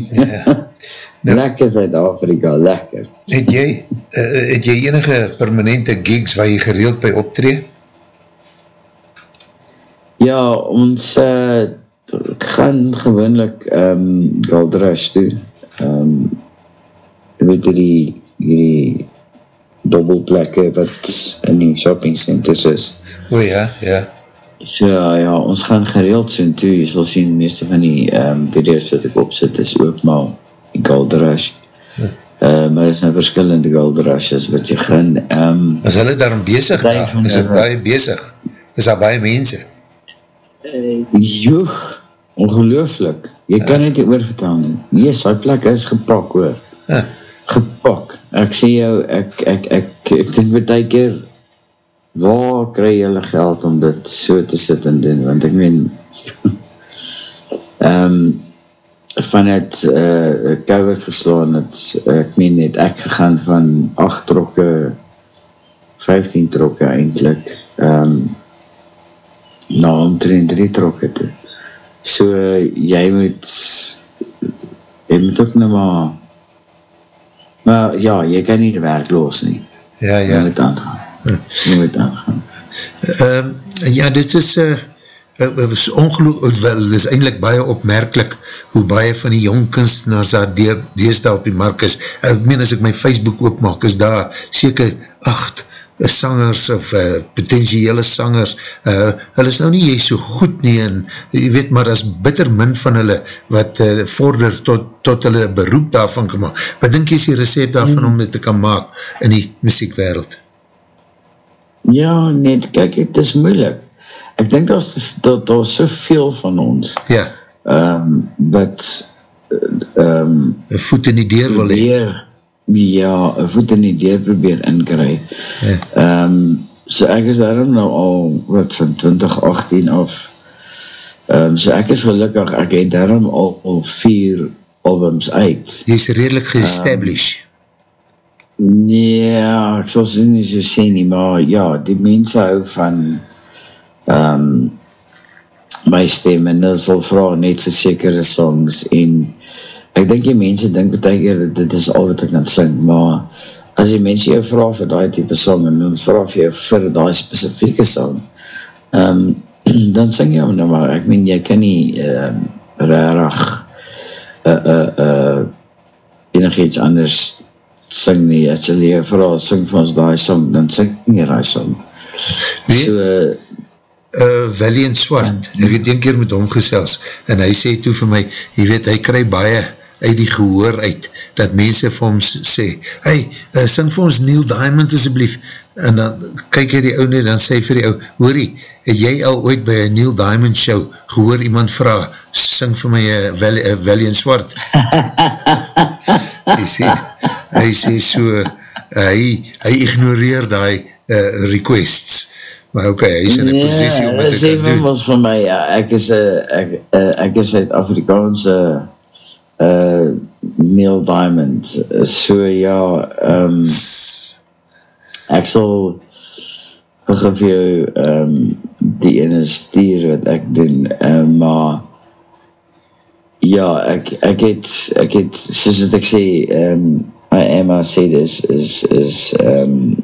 Speaker 2: lekker Zuid-Afrika, lekker.
Speaker 1: het jy, uh, het jy enige permanente gigs waar jy gereeld by optree?
Speaker 2: Ja, ons uh, gaan gewoonlik um, Gold Rush toe. Um, weet jy die, die dobbelplekke wat in die shopping centers is.
Speaker 1: O ja, ja,
Speaker 2: So ja, ons gaan gereeld soon toe. Jy sal sien, die meeste van die um, video's wat ek opzet is ook maar die Gold Rush. Uh, maar is nou verskillende Gold Rushes wat jy gaan... Um,
Speaker 1: is hulle daarom bezig daar? Is het baie bezig? Is daar baie mense?
Speaker 2: Joeg, ongelooflik. Jy kan net nie oorvertel nie. Yes, die plek is gepak hoor.
Speaker 1: Huh.
Speaker 2: Gepak. Ek sê jou, ek, ek, ek, ek dink met die keer, waar kry jylle geld om dit so te sit en doen? Want ek meen, um, van het uh, COVID geslaan het, ek meen het ek gegaan van 8 trokke, 15 trokke eindelijk, um, na omtrent drie trokke toe. So, jy moet jy moet ook nou maar Maar ja, jy kan nie die werk los nie.
Speaker 1: Ja, ja.
Speaker 2: moet aangaan. Moet aangaan.
Speaker 1: Um, ja, dit is uh, uh, is ongeluk, wel, dit is eindelijk baie opmerkelijk hoe baie van die jong kunstenaars daar deur, deesdaal op die mark is. Ek meen, as ek my Facebook oopmaak, is daar seker acht sangers of uh, potentiële sangers, uh, hulle is nou nie jy so goed nie en jy weet maar as bitter min van hulle wat uh, vorder tot, tot hulle beroep daarvan kan maak. Wat denk jy is die recept daarvan mm. om dit te kan maak in die muziekwereld?
Speaker 2: Ja, net, kijk, het is moeilik. Ek denk dat daar da, soveel van ons
Speaker 1: Ja,
Speaker 2: um, wat um,
Speaker 1: een voet in die deur wil hee.
Speaker 2: Ja, voet in die deur probeer inkry.
Speaker 1: Ja.
Speaker 2: Um, so ek is daarom nou al, wat, van 2018 af, um, so ek is gelukkig, ek het daarom al, al vier albums uit.
Speaker 1: Jy is redelijk geestablished.
Speaker 2: Nee, ek sal so nie so sê nie, maar ja, die mense hou van um, my stem en hulle sal vraag net vir sekere songs en ek dink die mense dink betek dit is al wat ek kan sing, maar as die mense jou vraag vir die type song en dan vraag jou vir die specifieke song um, dan sing jy hom nou maar, ek meen jy kan nie um, rarig uh, uh, uh, enig iets anders sing nie, as jy jou vraag sing vir ons die song, dan sing jy die song.
Speaker 1: Nee,
Speaker 2: so,
Speaker 1: uh, Valiant Swart, ek het een keer met hom gesels, en hy sê toe vir my, jy weet, hy kry baie uit die gehoor uit, dat mense vir hom sê, hey, uh, sing vir ons Neil Diamond asjeblief, en dan kyk hy die oude, dan sê hy vir die ou, hoorie, het jy al ooit by een Neil Diamond show gehoor iemand vraag, sing vir my uh, Val uh, Valiant Swart? hy sê, hy sê so, uh, hy, hy ignoreer die uh, requests, maar ok, hy is in die positie om het te
Speaker 2: sê
Speaker 1: doen.
Speaker 2: ons vir my, ja, ek is een, ek, uh, ek is Afrikaanse uh, Neil Diamond, so ja, um, ek sal vir jou um, die ene stier wat ek doen, um, maar ja, ek, ek het, ek het, soos wat ek sê, um, my Emma sê dis, is, is, um,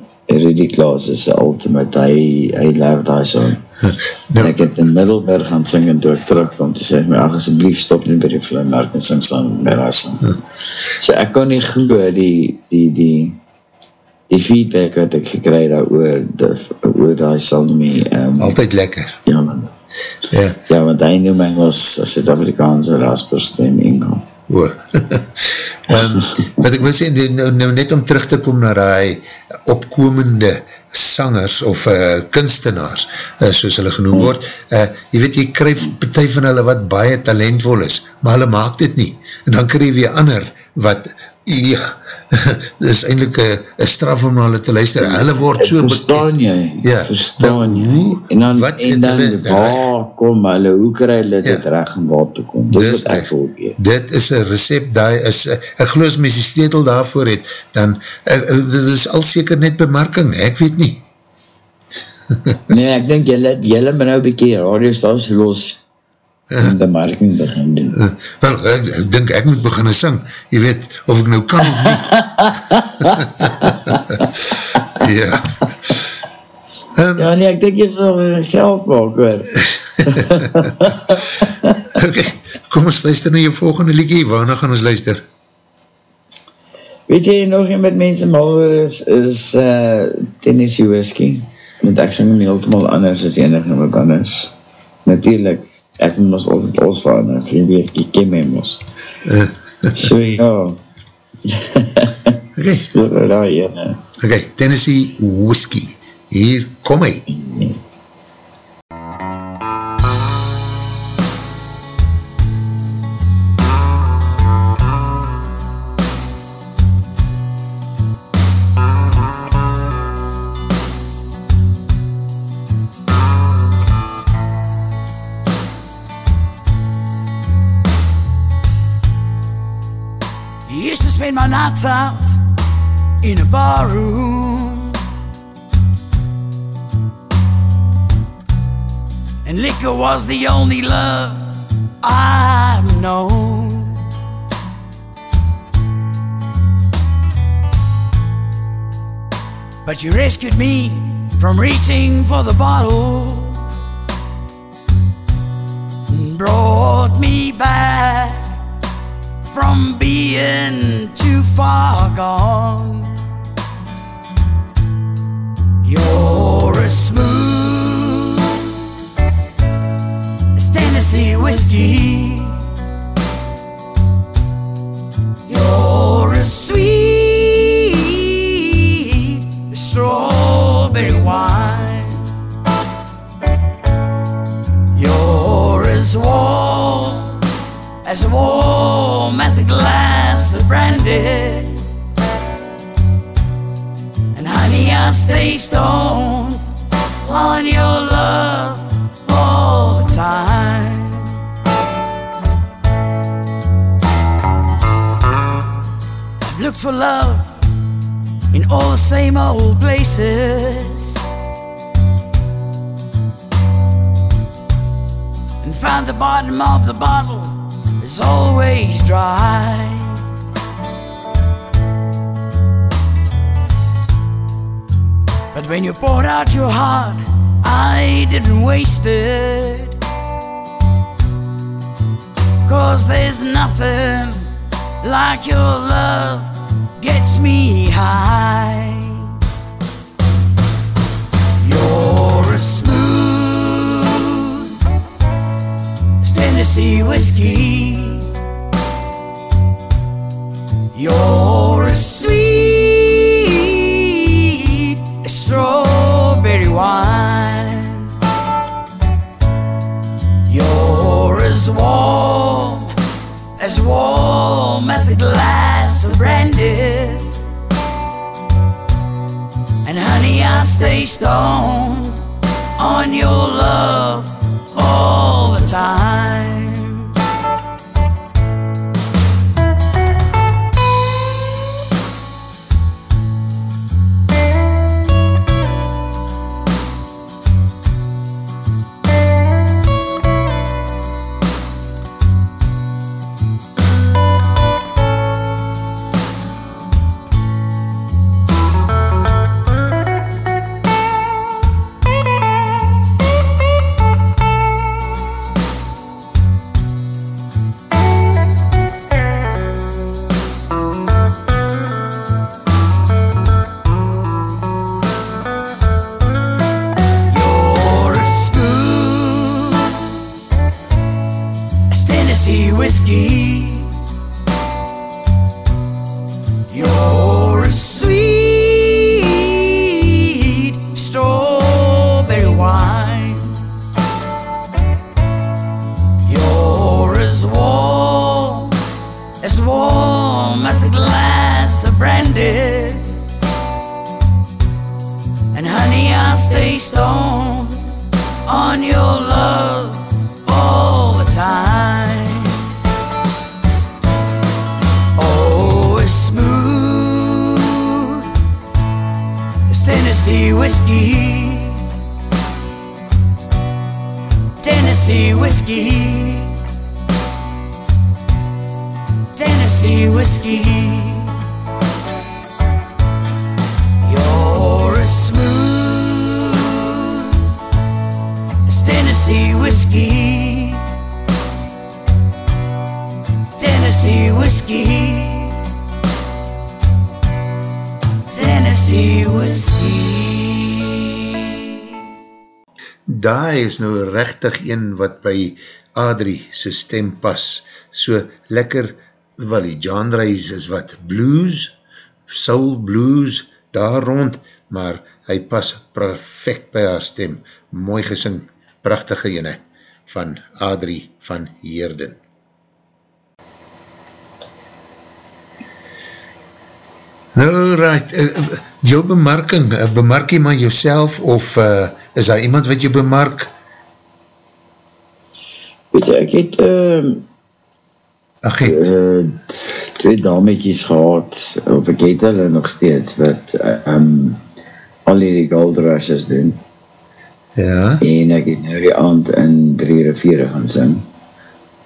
Speaker 2: Rudy Klaas is die ultimate, hy, hy leef daar so.
Speaker 1: Nou,
Speaker 2: ek het in Middelburg gaan sing en toe ek terugkom, toe sê ek my, ach, asjeblief stop nie by die vloemerk en sing saam met daar sing. So ek kon nie glo die, die, die, die feedback wat ek gekry daar oor, die, oor die song mee, um,
Speaker 1: altyd lekker.
Speaker 2: ja man.
Speaker 1: Ja,
Speaker 2: Ja, want hy noem Engels, as Suid-Afrikaanse rasperstem Engel.
Speaker 1: o. wat ek wil sê, nou, nou net om terug te kom na die opkomende sangers of uh, kunstenaars, uh, soos hulle genoem word, uh, jy weet, jy kryf partij van hulle wat baie talentvol is, maar hulle maak dit nie. En dan kryf jy ander wat, dit is eindelijk een straf om na hulle te luister. Hulle word so
Speaker 2: Verstaan jy?
Speaker 1: Ja,
Speaker 2: Verstaan
Speaker 1: nou,
Speaker 2: jy? En dan,
Speaker 1: wat
Speaker 2: en dan
Speaker 1: hulle
Speaker 2: waar kom hulle, hoe kry hulle dit
Speaker 1: Ja.
Speaker 2: reg en waar toe kom? Dit is ek weet.
Speaker 1: dit is een recept, die is, ek geloof as mens die stetel daarvoor het, dan, dit is al seker net bemarking, ek weet nie.
Speaker 2: Nee, ek denk jylle, jylle moet nou bykie radiostasie los en bemarking begin doen.
Speaker 1: Uh, wel, ek, ek dink ek moet beginne sing, jy weet, of ek nou kan of nie. ja. Um,
Speaker 2: Ja nee, ek denk jy sal geld maak hoor.
Speaker 1: ok, kom ons luister na jou volgende liedje, waarna gaan ons luister?
Speaker 2: Weet jy nog een met mense mal oor is, is uh, Tennessee Whiskey. Want ek sing hom heeltemal anders as enige wat anders. Natuurlijk, ek het ons altijd alles verander. Jy weet, jy ken my.
Speaker 1: Uh,
Speaker 2: So ja,
Speaker 1: ok,
Speaker 2: so daar ene.
Speaker 1: ok, Tennessee Whiskey, hier kom hy.
Speaker 3: Used my nights out in a bar room. And liquor was the only love I've known. But you rescued me from reaching for the bottle and brought me back from being too far gone. You're a smooth as Tennessee whiskey. You're a sweet strawberry wine. You're as warm, as warm for love in all the same old places and found the bottom of the bottle is always dry. But when you poured out your heart, I didn't waste it. Cause there's nothing like your love gets me high. You're a smooth Tennessee whiskey. You're a sweet as strawberry wine. You're as warm, as warm as a glass of brandy. And honey, I stay stoned on your love all the time. Tennessee whiskey. Tennessee whiskey. Tennessee whiskey. You're as smooth as Tennessee whiskey. Tennessee whiskey. Tennessee whiskey.
Speaker 1: Daai is nou rechtig een wat by Adrie sy stem pas. So lekker, wel die genre is, is wat blues, soul blues, daar rond, maar hy pas perfect by haar stem. Mooi gesing, prachtige ene van Adrie van Heerden. Nou, right, uh, jou bemarking, uh, bemark jy maar jouself of uh, is daar iemand wat jy bemark?
Speaker 2: Weet jy, ek het uh,
Speaker 1: Ach, het.
Speaker 2: uh, twee dametjies gehad, of ek het hulle nog steeds, wat uh, um, al die gold rushes doen.
Speaker 1: Ja,
Speaker 2: En ek het nou die aand in drie riviere gaan sing.
Speaker 1: ja,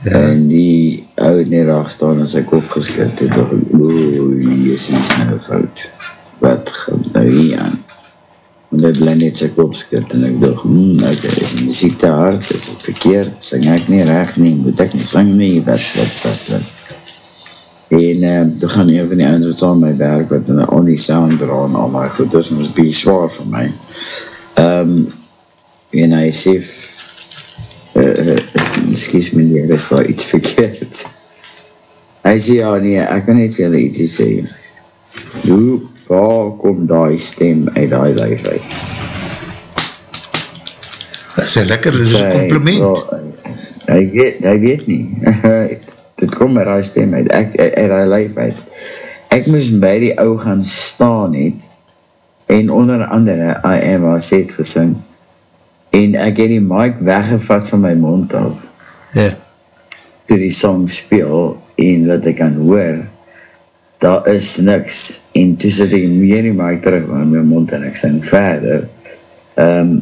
Speaker 2: En die ou het nie raag staan as ek opgeskit het, toch, oeh, jesie is nou fout. Wat gaan nou hier aan? en dit bly net sy kop skit, en ek dacht, hmm, ek is die muziek te hard, is het verkeerd, sing ek nie recht nie, moet ek nie sing nie, wat, wat, wat, wat. En uh, toe gaan een van die ouders aan my werk, wat in al die sound dra en al my goed is, en was bies zwaar vir my. Um, en hy sê, uh, uh, excuse me, hier is daar iets verkeerd. Hy sê, ja nee, ek kan net vir julle ietsie sê. Hoe, waar kom die stem uit die lijf uit?
Speaker 1: Dat is een lekker, dat is een compliment.
Speaker 2: Hy, hy, weet, hy weet nie. Dit kom uit die stem uit, ek, uit die lijf uit. Ek moes by die ou gaan staan het, en onder andere, I am a set gesing, en ek het die mic weggevat van my mond af,
Speaker 1: Ja,
Speaker 2: toe die song speel, en dat ek kan hoor, daar is niks, en toe sit ek meer die mic terug aan my mond, en ek sing verder, um,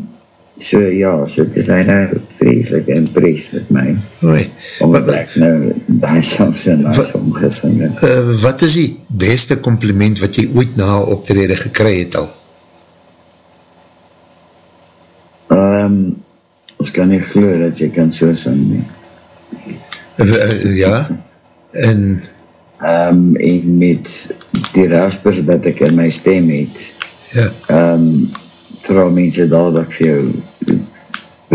Speaker 2: so ja, so is hy nou vreselik impressed met my,
Speaker 1: mooi.
Speaker 2: omdat
Speaker 1: Wat,
Speaker 2: ek nou die songs die
Speaker 1: Wat-
Speaker 2: song gesing het.
Speaker 1: uh, wat is die beste compliment wat jy ooit na optrede gekry het al?
Speaker 2: Um, ons kan nie glo dat jy kan so sing nie.
Speaker 1: Uh, uh, ja, en
Speaker 2: Um, en met die raspers wat ek in my stem het,
Speaker 1: ja,
Speaker 2: um, terwijl mense dadelik vir jou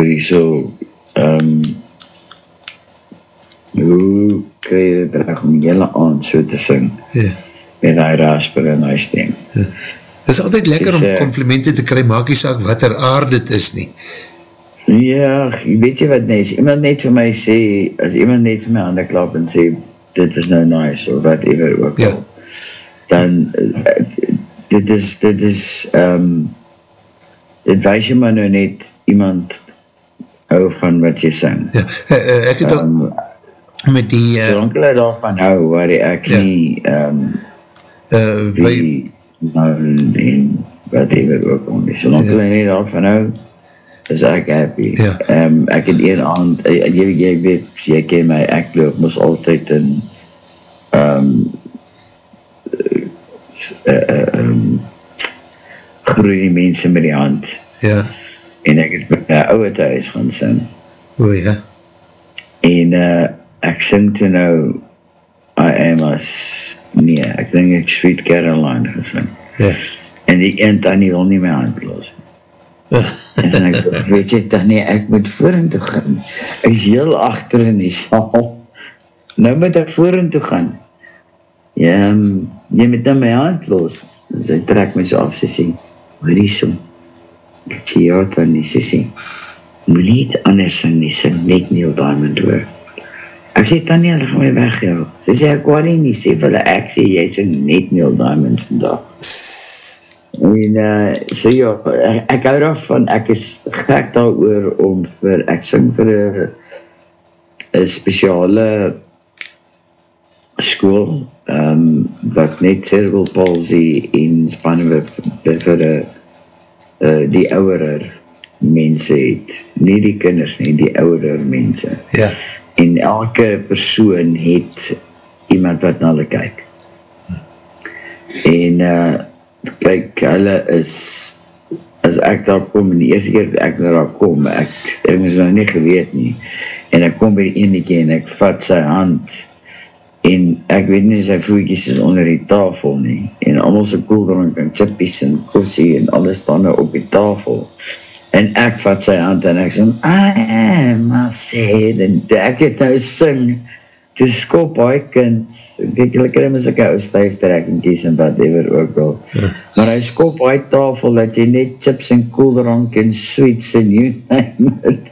Speaker 2: wie so um, hoe kry jy dit reg om jylle aan so te sing?
Speaker 1: Ja.
Speaker 2: met die rasper in die stem.
Speaker 1: Het is altyd lekker
Speaker 2: Dis,
Speaker 1: om
Speaker 2: eh,
Speaker 1: complimente te kry, maak nie saak wat er aard het is nie.
Speaker 2: Ja, weet jy wat nee, as iemand net vir my sê as iemand net vir my handen klap en sê dit was nou nice of whatever ook
Speaker 1: Ja.
Speaker 2: al dan uh, dit is dit is um, dit wees jy maar nou net iemand hou van wat jy sing
Speaker 1: Ja, uh, uh, ek het al
Speaker 2: um,
Speaker 1: met die, uh,
Speaker 2: Zolang hulle daarvan hou, waar ek
Speaker 1: Ja.
Speaker 2: nie um,
Speaker 1: uh, by,
Speaker 2: wie nou en wat even ook om nie. Zolang
Speaker 1: Ja.
Speaker 2: hulle nie daarvan hou, is ek happy.
Speaker 1: Ja.
Speaker 2: Um, ek het een aand, uh, jy, jy weet, jy ken my, ek loop moes altyd in um, uh, um, groei die mense met die hand.
Speaker 1: ja,
Speaker 2: En ek het met my ouwe thuis gaan sing.
Speaker 1: o ja,
Speaker 2: En uh, ek sing toe nou I am as nee, ek denk ek Sweet Caroline gesing.
Speaker 1: ja,
Speaker 2: En die een tannie wil nie my hand los. En dan ek, weet jy tannie, ek moet vorentoe gaan. Ek is heel achter in die saal. Nou moet ek vorentoe gaan. Ja, um, jy moet dan my hand los. En sy trek my so af, sy sê, hoor die so. Ek sê, ja tannie, sy sê, moet nie iets anders sing nie, sing net Neil Diamond hoor. Ek sê, Tanya, hulle gaan my wegjaag. Sy sê, ek wou nie sê vir hulle, ek sê, jy sing net Neil Diamond vandag. En uh, so ja, ek, ek hou daarvan, ek is gek daar om vir, ek sing vir een, speciale school, um, wat net cerebral palsy en spanne vir, vir uh, uh, die ouwerer mense het. Nie die kinders nie, die ouwerer mense
Speaker 1: ja,
Speaker 2: en elke persoon het iemand wat na hulle kyk. En uh, kyk, hulle is as ek daar kom, en die eerste keer ek daar kom, ek, ek is nou nie geweet nie, en ek kom by die ene keer en ek vat sy hand, en ek weet nie sy voetjies is onder die tafel nie, en allemaal sy koeldrank en chippies en kossie en alles staan nou op die tafel, en ek vat sy hand en ek sê, I am a sad, en ek het nou sing, toe skop hy kind, kyk, hulle kry my syke ou stijftrekkingies en whatever ook al, maar hy skop hy tafel, dat jy net chips en koeldrank en sweets en you name it,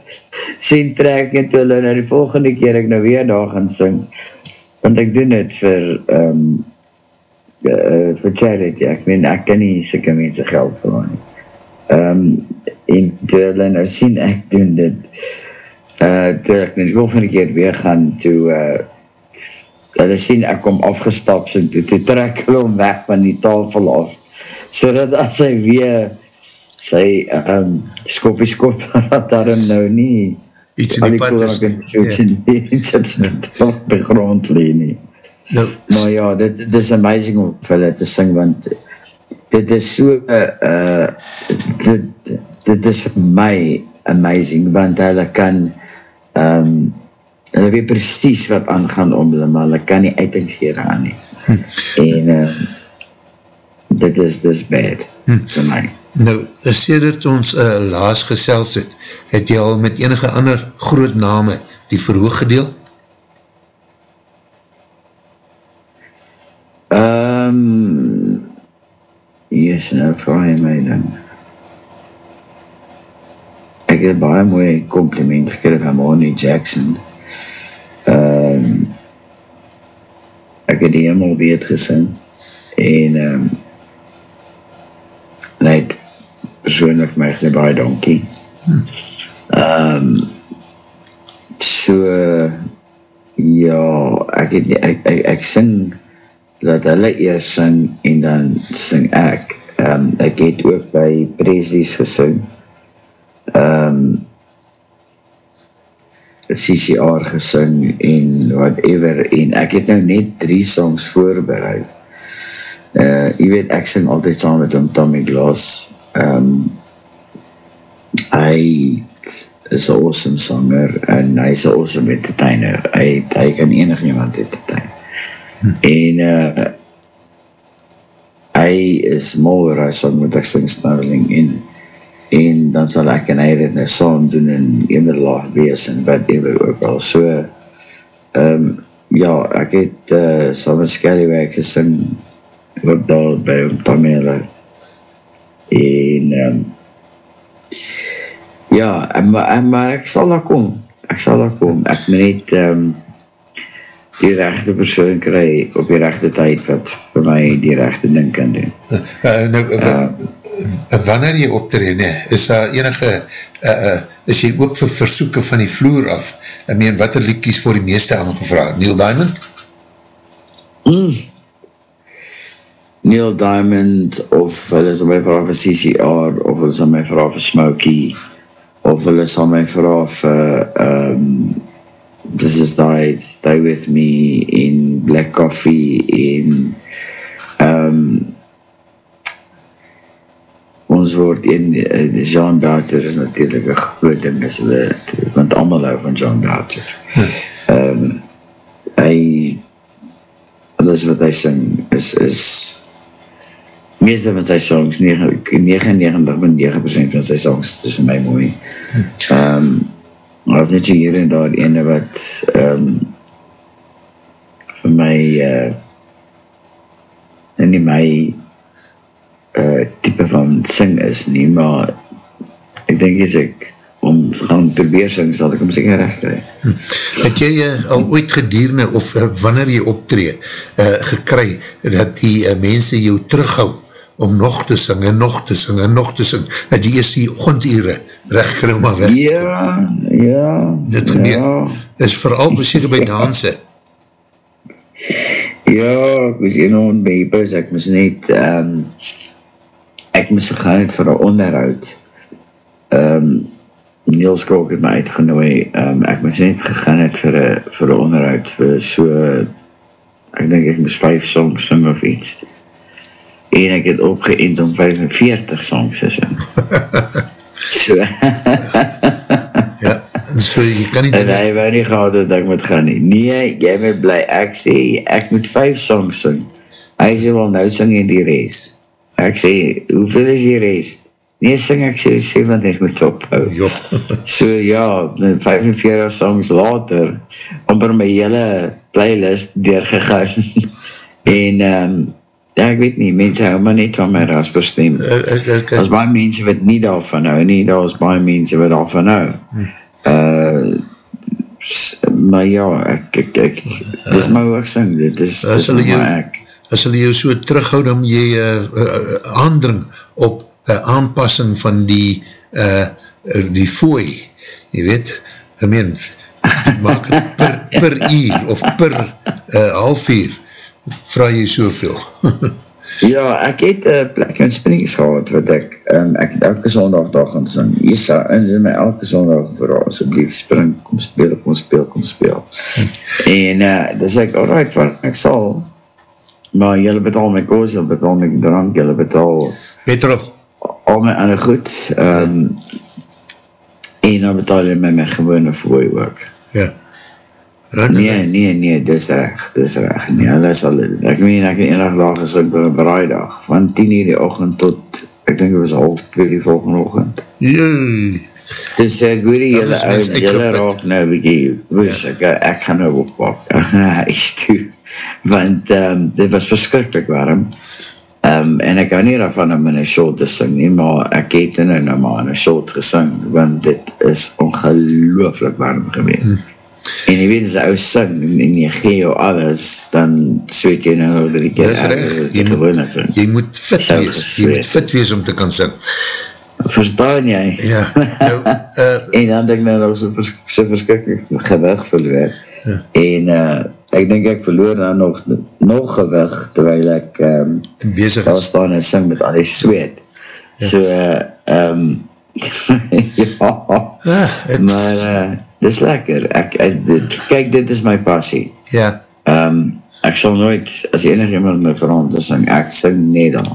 Speaker 2: sien trek en toe hulle nou die volgende keer ek nou weer daar gaan sing, want ek doen het vir um, uh, vir charity, ek meen, ek kan nie syke mense geld vir nie. Um, en toe hulle nou sien ek doen dit, uh, toe ek nou volgende keer weer gaan, toe uh, hulle sien ek kom afgestap, so toe, toe trek hulle om weg van die tafel af, so dat as hy weer sy um, skoppie skop, dat daarom nou nie
Speaker 1: iets in die pad is.
Speaker 2: koolrak en soets en die chips met op die grond lee nie.
Speaker 1: Nou,
Speaker 2: Maar ja, dit, dit is amazing om vir hulle te sing, want dit is so, uh, dit, dit is vir my amazing, want hulle kan um, hulle weet precies wat aangaan om hulle, maar hulle kan nie uitingere aan nie. Hm. En um, dit is dis bad hm. vir my.
Speaker 1: Nou, sedert ons uh, laas gesels het, het jy al met enige ander groot name die verhoog gedeel?
Speaker 2: Um, Yes, nou vraag jy my dan. Ek het baie mooie compliment gekry van Money Jackson. Um, ek het die hemel weet gesing en um, net persoonlijk my gesê baie donkie. Um, so ja, ek het ek, ek, ek sing dat hulle eers sing en dan sing ek. Um, ek het ook by Presley's gesing. Um, CCR gesing en whatever en ek het nou net drie songs voorbereid. Uh, jy weet, ek sing altyd saam met hom Tommy Glass. Um, hy is een awesome sanger en hy is een awesome entertainer. Hy, hy kan enig iemand entertain en uh, hy is mal oor hy sal moet ek sing Starling en, en dan sal ek en hy dit nou saam doen en eender laag wees en wat ever ook al. So um, ja ek het uh, saam met Scallywag gesing wat daar by Pamela en um, ja en, en, maar ek sal daar kom ek sal daar kom. Ek moet net um, die rechte persoon kry op die rechte tyd wat vir my die rechte ding kan doen. Uh,
Speaker 1: nou, uh, wanneer jy optree, nee, is daar enige, uh, uh, is jy ook vir versoeken van die vloer af? Ek meen, wat er liedkies voor die meeste aangevraag? Neil Diamond?
Speaker 2: Mm. Neil Diamond, of hulle sal my vraag vir CCR, of hulle sal my vraag vir Smokey, of hulle sal my vraag vir um, this is die, stay with me in black coffee in um, ons woord in uh, Jean Bouter is natuurlijk een groot ding is hulle, want allemaal hou van Jean Bouter um, hy alles wat hy sing is, is meeste van sy songs 99,9% van sy songs is vir my mooi. Um, maar is net so hier en daar ene wat um, vir my uh, nie my uh, type van sing is nie, maar ek denk as ek om gaan probeer sing, sal ek om seker recht krijg. Hm.
Speaker 1: Het jy uh, al ooit gedierende, of uh, wanneer jy optree, uh, gekry, dat die uh, mense jou terughou om nog te sing en nog te sing en nog te sing, dat jy eerst die ochtenduren recht kry om maar weg.
Speaker 2: Ja, ja.
Speaker 1: Dit gebeur, ja. is vooral besede by danse.
Speaker 2: Ja, ek was een onbepers, ek moes net, um, ek moes gegaan het vir een onderhoud. Um, Niels Krok het my uitgenooi, um, ek moes net gegaan het vir een onderhoud, vir so, ek denk ek moes vijf songs sing of iets. En ek het opgeënd om 45 songs te sing. So.
Speaker 1: ja, so jy kan nie...
Speaker 2: En hy wou nie gehad dat ek moet gaan nie. Nee, jy moet bly. Ek sê, ek moet vijf songs sing. Hy sê, wel nou sing jy die reis. Ek sê, hoeveel is die reis? Nee, sing ek sê, sê want ek moet ophou. Jo. so ja, 45 songs later, amper my hele playlist doorgegaan. en, um, Ja, ek weet nie, mense hou maar net van my rasper stem. Uh, uh, uh, uh, as baie mense wat nie daarvan hou nie, daar is baie mense wat daarvan hou. Uh, maar ja, ek, ek, ek, dit is my hoogsing, dit is, dit is
Speaker 1: jou, ek. As hulle jou so terughoud, om jy uh, uh, aandring op uh, aanpassing van die uh, die fooi, jy weet, ek meen, maak het per, per uur of per uh, half uur, vraag jy soveel?
Speaker 2: ja, ek het uh, plek in Springs gehad, wat ek, um, ek het elke zondag daar gaan sing, Isa, en sy my elke zondag vooral, asjeblief, spring, kom speel, kom speel, kom speel. en, uh, dus ek, alright, wat, ek sal, maar jylle betaal my koos, jylle betaal my drank, jylle betaal,
Speaker 1: petrol,
Speaker 2: al my ander goed, um, en dan betaal jy my my gewone fooi ook.
Speaker 1: Ja. Ja,
Speaker 2: Nee, nee, nee, dis reg, dis reg. Nee, hulle sal, ek meen, ek het enig dag gesik by een braaidag, van 10 uur die ochend tot, ek denk het was half 2 die volgende ochend.
Speaker 1: Jee.
Speaker 2: Dus ek hoor die
Speaker 1: Dat
Speaker 2: jylle
Speaker 1: is mens
Speaker 2: uit, jylle
Speaker 1: uitgeput.
Speaker 2: raak nou bykie, woes, ek, ek gaan nou oppak, ek gaan na huis toe, want um, dit was verskrikkelijk warm, um, en ek hou nie daarvan om in een short te sing nie, maar ek het nou nou maar in een short gesing, want dit is ongelooflik warm geweest. Hmm. En jy weet, as ou sing, en jy gee jou alles, dan zweet jy nou drie keer
Speaker 1: Dis reg,
Speaker 2: erger as
Speaker 1: jy
Speaker 2: jy
Speaker 1: moet-. Jy fit wees, jy moet fit wees om te kan sing.
Speaker 2: Verstaan jy?
Speaker 1: Ja, nou, uh,
Speaker 2: En dan denk ek nou so, vers, so verskrikkelijk gewig verloor. Ja. En uh, ek denk ek verloor dan nog, nog gewig, terwijl ek um,
Speaker 1: bezig
Speaker 2: daar
Speaker 1: is.
Speaker 2: staan en sing met al die zweet. Ja. So, uh, um, ja,
Speaker 1: het,
Speaker 2: maar uh, dis lekker. Ek, ek, dit, kyk, dit is my passie.
Speaker 1: ja,
Speaker 2: Um, ek sal nooit, as enig iemand my te sing, ek sing nie dan.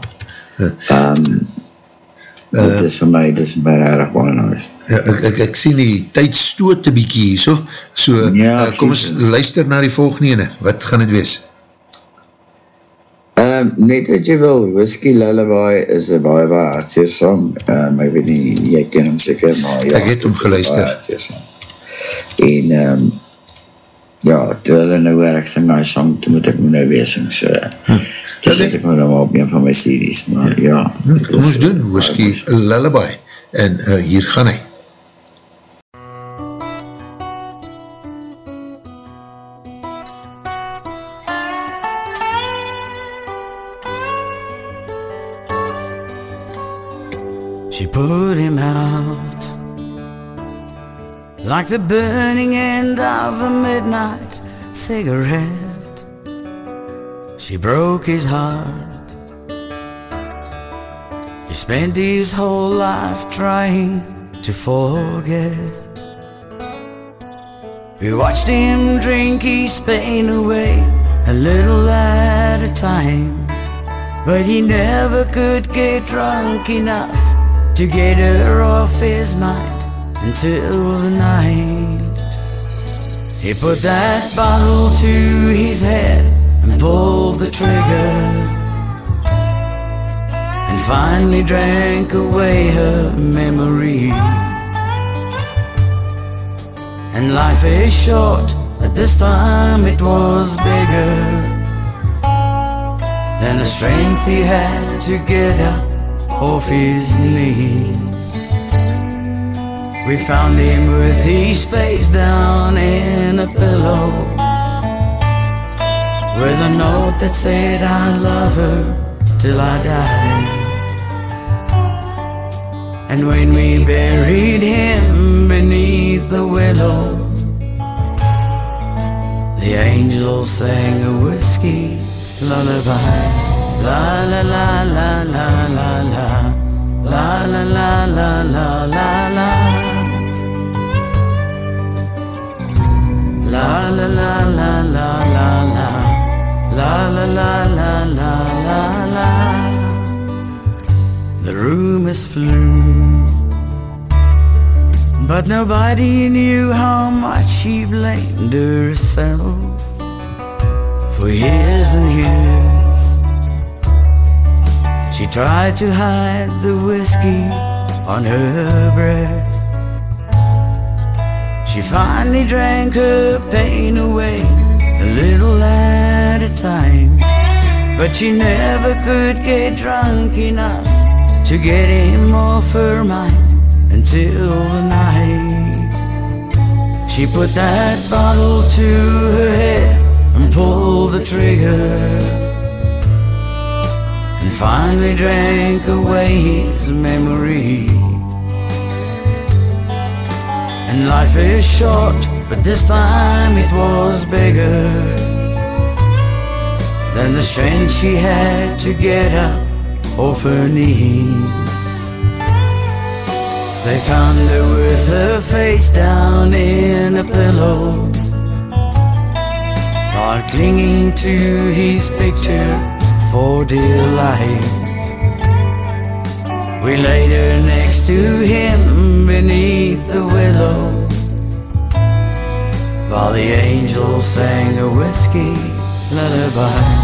Speaker 2: Um, dit is vir my, dit is my rarig baie nice.
Speaker 1: ja ek, ek, ek sien die tyd stoot een bykie hier, so, so
Speaker 2: Ja,
Speaker 1: uh, kom ons luister na die volgende ene, wat gaan het wees?
Speaker 2: Um, net wat jy wil, Whiskey Lullaby is een baie baie hartseer song. Um, ek weet nie, jy ken hom seker, maar ja.
Speaker 1: Ek het hom
Speaker 2: dit is
Speaker 1: geluister.
Speaker 2: baie. En, um, ja, hulle nou hoor ek sing die song, toe moet ek nou weer sing, so, toe
Speaker 1: Okay.
Speaker 2: zet ek my nou maar op een van my series, maar ja.
Speaker 1: Hm,
Speaker 2: dit
Speaker 1: kom ons doen,
Speaker 2: uh,
Speaker 1: Whiskey Lullaby, en uh, hier gaan hy.
Speaker 3: She put him out like the burning end of a midnight cigarette. She broke his heart. He spent his whole life trying to forget. We watched him drink his pain away a little at a time. But he never could get drunk enough to get her off his mind until the night. He put that bottle to his head pulled the trigger. And finally drank away her memory. And life is short, but this time it was bigger than the strength he had to get up off his knees. We found him with his face down in a pillow with a note that said, I love her till I die. And when we buried him beneath the willow, the angels sang a whiskey lullaby. La la la la la la la. La la la la la la la. La la la la la la. La la la la la la la. The rumors flew. But nobody knew how much she blamed herself for years and years. She tried to hide the whiskey on her breath. She finally drank her pain away a little at a time. But she never could get drunk enough to get him off her mind until the night. She put that bottle to her head and pulled the trigger. And finally drank away his memory. And life is short, but this time it was bigger than the strength she had to get up off her knees. They found her with her face down in a pillow while clinging to his picture for dear life. We laid her next to him beneath the willow While the angels sang a whiskey lullaby La la la la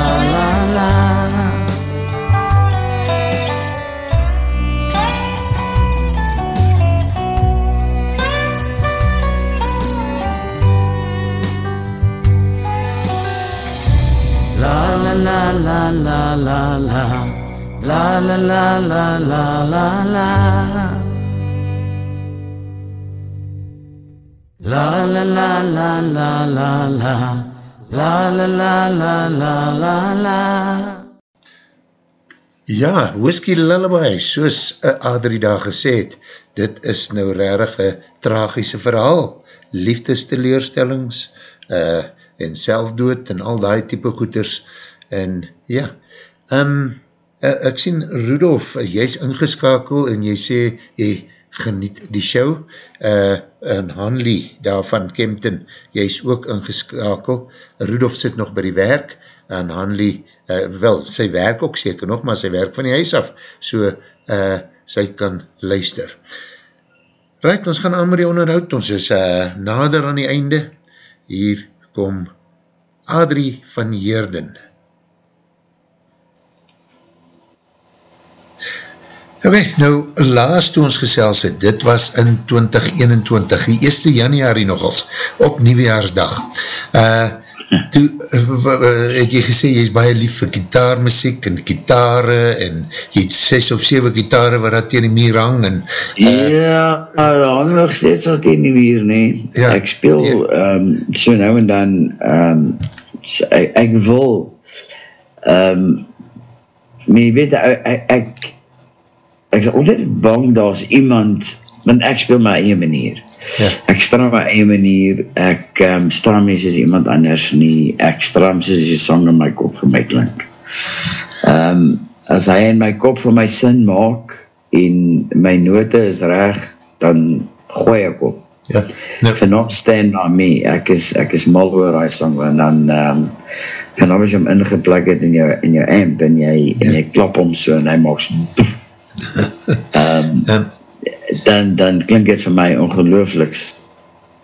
Speaker 3: La la la la la la la La la la la la la la La la la la la la la La la la la la la
Speaker 1: Ja, Whiskey Lullaby, soos uh, Adrie daar gesê het, dit is nou rarig een tragische verhaal, liefdesteleerstellings uh, en selfdood en al die type goeders en ja, um, ek sien Rudolf, jy is ingeskakel en jy sê, jy geniet die show, uh, en Hanley daar van Kempton, jy is ook ingeskakel, Rudolf sit nog by die werk, en Hanley, uh, wel, sy werk ook seker nog, maar sy werk van die huis af, so uh, sy kan luister. Right, ons gaan aan met die onderhoud, ons is uh, nader aan die einde, hier kom Adrie van Heerden. Ok, nou, laas toe ons gesels het, dit was in 2021, die 1 januari nogals, op Nieuwjaarsdag. Uh, toe het jy gesê, jy is baie lief vir gitaarmuziek en gitaare en jy het 6 of 7 gitaare wat dat tegen die muur hang en
Speaker 2: uh, Ja, maar hang nog steeds wat in die muur, nee.
Speaker 1: Ja,
Speaker 2: ek speel
Speaker 1: ja.
Speaker 2: um, so nou en dan um, ek, ek wil um, maar jy weet, ek, ek, ek is altyd bang daar is iemand, want ek speel my eie manier.
Speaker 1: Ja.
Speaker 2: Ek stram my eie manier, ek um, stram nie soos iemand anders nie, ek stram soos die song in my kop vir my klink. Um, as hy in my kop vir my sin maak, en my note is reg, dan gooi ek op.
Speaker 1: ja, nou,
Speaker 2: For not stand by me, ek is, ek is mal oor die song, en dan, um, kan as jy hom ingeplak het in jou, in jou amp, en jy, en jy klap hom so, en hy maak so,
Speaker 1: um,
Speaker 2: dan, dan klink het vir my ongeloofliks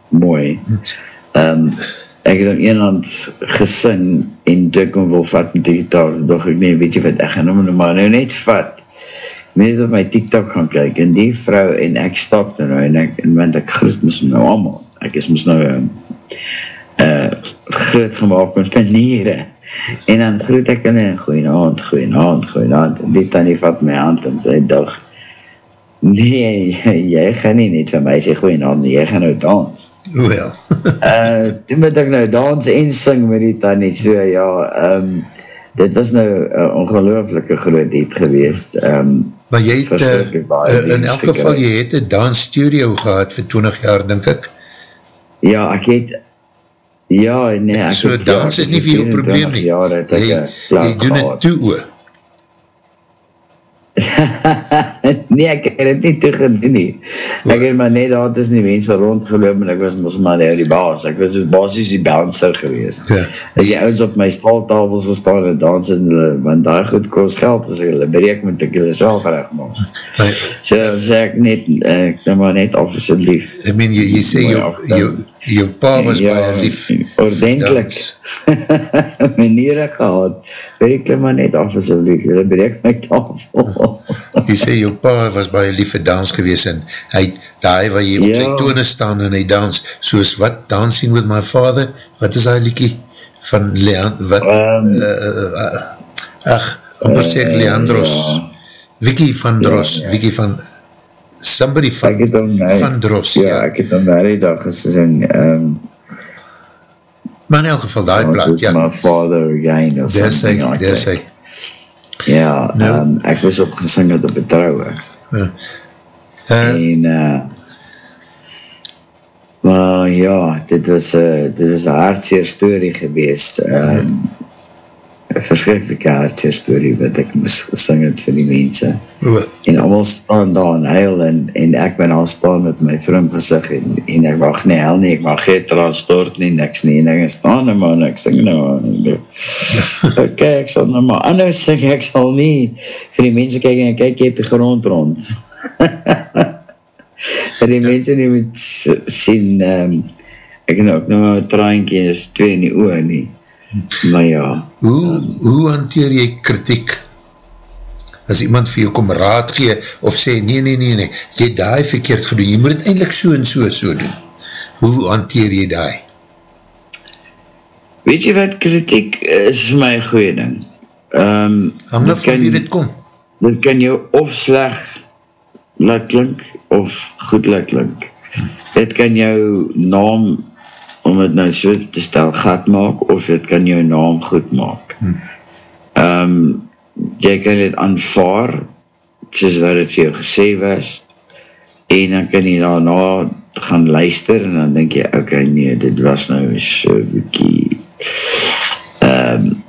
Speaker 2: mooi. Um, ek het aan een hand gesing en ek hom wil vat met die gitaar, doch ek nee, weet jy wat, ek gaan hom nou maar nou net vat. Mense op my TikTok gaan kyk en die vrou en ek stap nou en ek, en want ek groet mis nou allemaal. Ek is mis nou um, uh, groot gemaakt met maniere. En dan groet ek hulle en goeie hand, goeie hand, goeie hand. En die tannie vat my hand en sê, dag, nee, jy gaan nie net vir my sê goeie hand, nie, jy gaan nou dans.
Speaker 1: wel,
Speaker 2: uh, toen moet ek nou dans en sing met die tannie, so ja, um, dit was nou een ongelooflike groot hit geweest. Um,
Speaker 1: maar jy het, uh, uh, in elk geval, jy het een dance studio gehad vir 20 jaar, denk ek.
Speaker 2: ja, ek het, ja, nee, ek
Speaker 1: So
Speaker 2: het,
Speaker 1: dans
Speaker 2: ja,
Speaker 1: is nie vir jou
Speaker 2: 24
Speaker 1: probleem nie. Jy, jy doen het toe oor.
Speaker 2: nee, ek het het nie toegedoen nie. Ek het maar net daar tussen die mense rondgeloop en ek was mos maar nou die baas. Ek was dus basis die bouncer gewees.
Speaker 1: Ja.
Speaker 2: As jy ouds op my staaltafels sal staan en dans en hulle, want daar goed kost geld, as hulle breek moet ek hulle self recht maak.
Speaker 1: Maar,
Speaker 2: So sê ek net, ek nou maar net af asjeblief.
Speaker 1: I mean, jy, jy sê,
Speaker 2: Mooi
Speaker 1: jou,
Speaker 2: afdaan.
Speaker 1: jou, jou pa was
Speaker 2: Ja,
Speaker 1: baie lief.
Speaker 2: ordentlik. Maniere gehad. Breek hulle maar net af asjeblief. Hulle breek my tafel.
Speaker 1: Jy sê, jou pa was baie lief vir dans gewees en hy, daai waar jy op
Speaker 2: Ja.
Speaker 1: sy tone staan en hy dans, soos wat, Dancing with my father, wat is hy liekie? Van Leand, wat,
Speaker 2: Um,
Speaker 1: uh, uh, ach, amper sê ek Leandros,
Speaker 2: ja.
Speaker 1: Vicky van Dros,
Speaker 2: Ja, ja.
Speaker 1: Vicky van, somebody van,
Speaker 2: nou-
Speaker 1: van Dros,
Speaker 2: Ja,
Speaker 1: ja.
Speaker 2: ek het hom nou die dag gesing, um,
Speaker 1: Maar in elk geval, die
Speaker 2: What
Speaker 1: plaat, ja,
Speaker 2: my father again, or
Speaker 1: daar sy,
Speaker 2: something like
Speaker 1: daar
Speaker 2: that.
Speaker 1: sy.
Speaker 2: Ja,
Speaker 1: Nou.
Speaker 2: um, ek was ook gesing het op het trouwe.
Speaker 1: Uh,
Speaker 2: En, uh, Maar ja, dit was een, dit was een hartseer story geweest. Um, een verschrikkelijke hartseer story wat ek moes gesing het vir die mense.
Speaker 1: O,
Speaker 2: En allemaal staan daar en huil en, en ek ben al staan met my vriend gezicht en, en ek mag nie huil nie, ek mag geen traan stort nie, niks nie, en ek staan nou man, ek sing nou aan. ok, ek sal nou maar anders sing, ek sal nie vir die mense kyk en kyk jy op die grond rond. vir die mense nie moet sien, um, ek het ook nou maar een traantje, is twee in die oor nie. Maar ja,
Speaker 1: hoe, hoe hanteer jy kritiek? As iemand vir jou kom raad gee, of sê, nee, nee, nee, nee, jy daai verkeerd gedoen, jy moet het eindelijk so en so so doen. Hoe hanteer jy daai?
Speaker 2: weet jy wat, kritiek is vir my goeie ding. Um,
Speaker 1: Hang af van wie dit kom.
Speaker 2: dit kan jou of sleg laat klink of goed laat klink. Dit kan jou naam, om het nou so te stel, gat maak, of dit kan jou naam goed maak. Um, jy kan dit aanvaar, soos wat het vir jou gesê was, en dan kan jy daarna gaan luister, en dan denk jy, oké, okay, nee, dit was nou so bykie,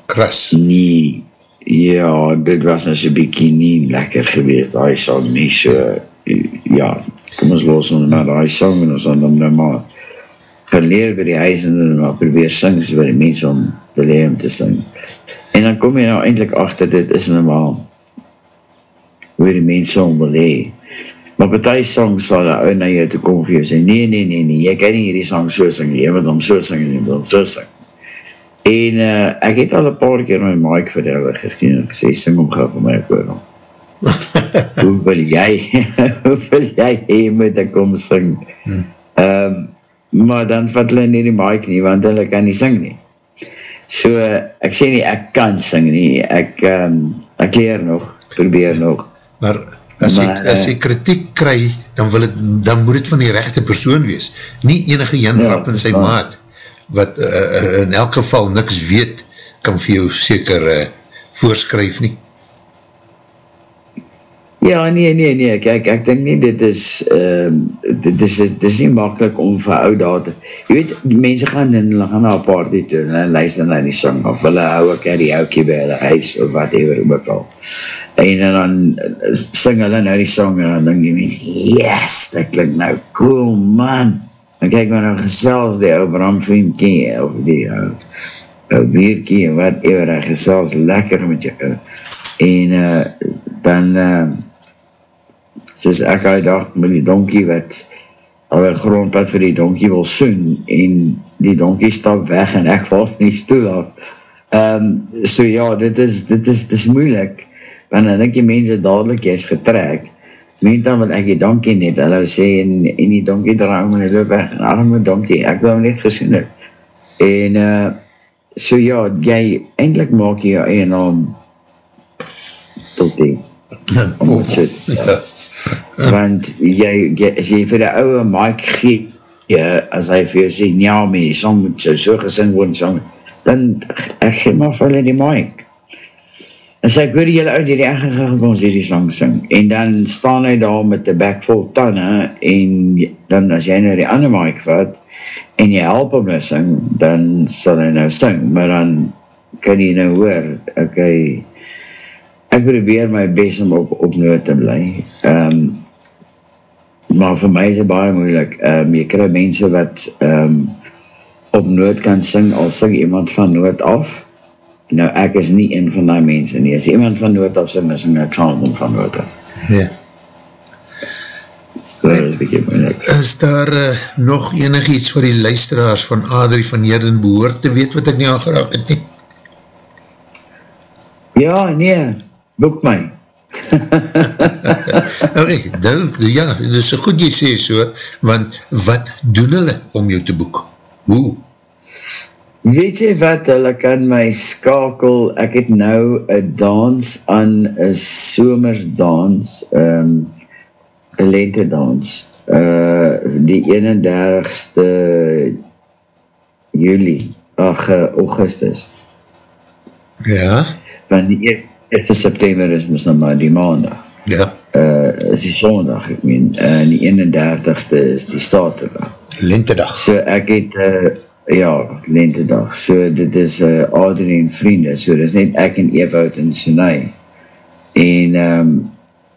Speaker 1: Kras.
Speaker 2: nie, ja, dit was nou so bykie nie lekker geweest, die song nie so, ja, kom ons los ons maar die song, en ons dan hom nou maar geleer by die huis, en dan maar probeer sing, so by die mense om te leer om te sing. En dan kom jy nou eindelijk achter, dit is maar, hoe die mense om wil hee. Maar partij songs sal die ou na jou toe kom vir jou sê, nee, nee, nee, nee, jy kan nie hierdie song so sing, jy moet hom so sing, jy moet hom so sing. En uh, ek het al een paar keer my mic vir hulle gegeen en gesê, sing hom gauw vir my koor. hoe wil jy, hoe wil jy hee moet ek kom sing? Hmm. Um, maar dan vat hulle nie die mic nie, want hulle kan nie sing nie. So, ek sê nie, ek kan sing nie, ek, um, ek leer nog, probeer nog.
Speaker 1: Maar as jy,
Speaker 2: Maar,
Speaker 1: as
Speaker 2: eh,
Speaker 1: jy kritiek kry, dan, wil het, dan moet het van die rechte persoon wees. Nie enige janrap
Speaker 2: Ja,
Speaker 1: in sy
Speaker 2: waar.
Speaker 1: maat, wat uh, in elk geval niks weet, kan vir jou seker uh, voorskryf nie.
Speaker 2: Ja, nee, nee, nee, kijk, ek denk nie, dit is, dit is, dit is nie makkelijk om vir ou daar te, jy weet, die mense gaan en hulle gaan na een party toe, en hulle luister na die song, of hulle hou ek die oukie by hulle huis, of wat ever ook al. En dan uh, sing hulle nou die song, en dan denk die mense, yes, dit klink nou cool, man. Dan kyk maar nou gesels die ou Bram Vriendkie, of die ou, ou bierkie, en wat ever, hy gesels lekker met jou. En uh, dan, uh, soos ek die dag met die donkie wat al een grondpad vir die donkie wil soen en die donkie stap weg en ek val van die stoel af. Um, so ja, dit is, dit is, dit is moeilik, want dan denk die mense dadelijk, jy is getrek, meen dan wil ek die donkie net hallo sê en, en die donkie draai om en hy loop weg, en arme donkie, ek wil hom net gesien het. En uh, so ja, jy, eindelijk maak jy jou eie naam tot die om het sit.
Speaker 1: Ja.
Speaker 2: want jy, jy, as jy vir die ouwe mic gee, ja, as hy vir jou sê, ja, maar die song moet so, so gesing word, song, dan ek gee maar vir hulle die mic. En sê, ek hoor jylle uit hierdie eigen gegaan, ons hierdie song sing. En dan staan hy daar met die bek vol tanne, en dan as jy nou die ander mic vat, en jy help hom nou sing, dan sal hy nou sing, maar dan kan jy nou hoor, okay, ek probeer my best om op, op noot te bly. Um, maar vir my is het baie moeilik. Um, jy krijg mense wat um, op noot kan sing, al sing iemand van noot af. Nou, ek is nie een van die mense nie. As iemand van noot af sing, dan sing ek saam hom van noot af.
Speaker 1: Ja.
Speaker 2: So, dat is moeilik.
Speaker 1: Is daar uh, nog enig iets wat die luisteraars van Adrie van Heerden behoort te weet wat ek nie aangeraak het nie?
Speaker 2: Ja, nee, boek my.
Speaker 1: Okay, dan, ja, dis so goed jy sê so, want wat doen hulle om jou te boek? Hoe?
Speaker 2: Weet jy wat, hulle kan my skakel, ek het nou een dans aan een somersdans, um, een lentedans, uh, die 31ste juli, ach, uh, augustus,
Speaker 1: Ja,
Speaker 2: want die 1 september is mis nou maar die maandag,
Speaker 1: ja,
Speaker 2: uh, is die zondag, ek meen, uh, en die 31ste is die saterdag.
Speaker 1: Lentedag.
Speaker 2: So ek het, uh, ja, lentedag, so dit is uh, Adrie en vriende, so dit is net ek en Ewout en Sinai. En um,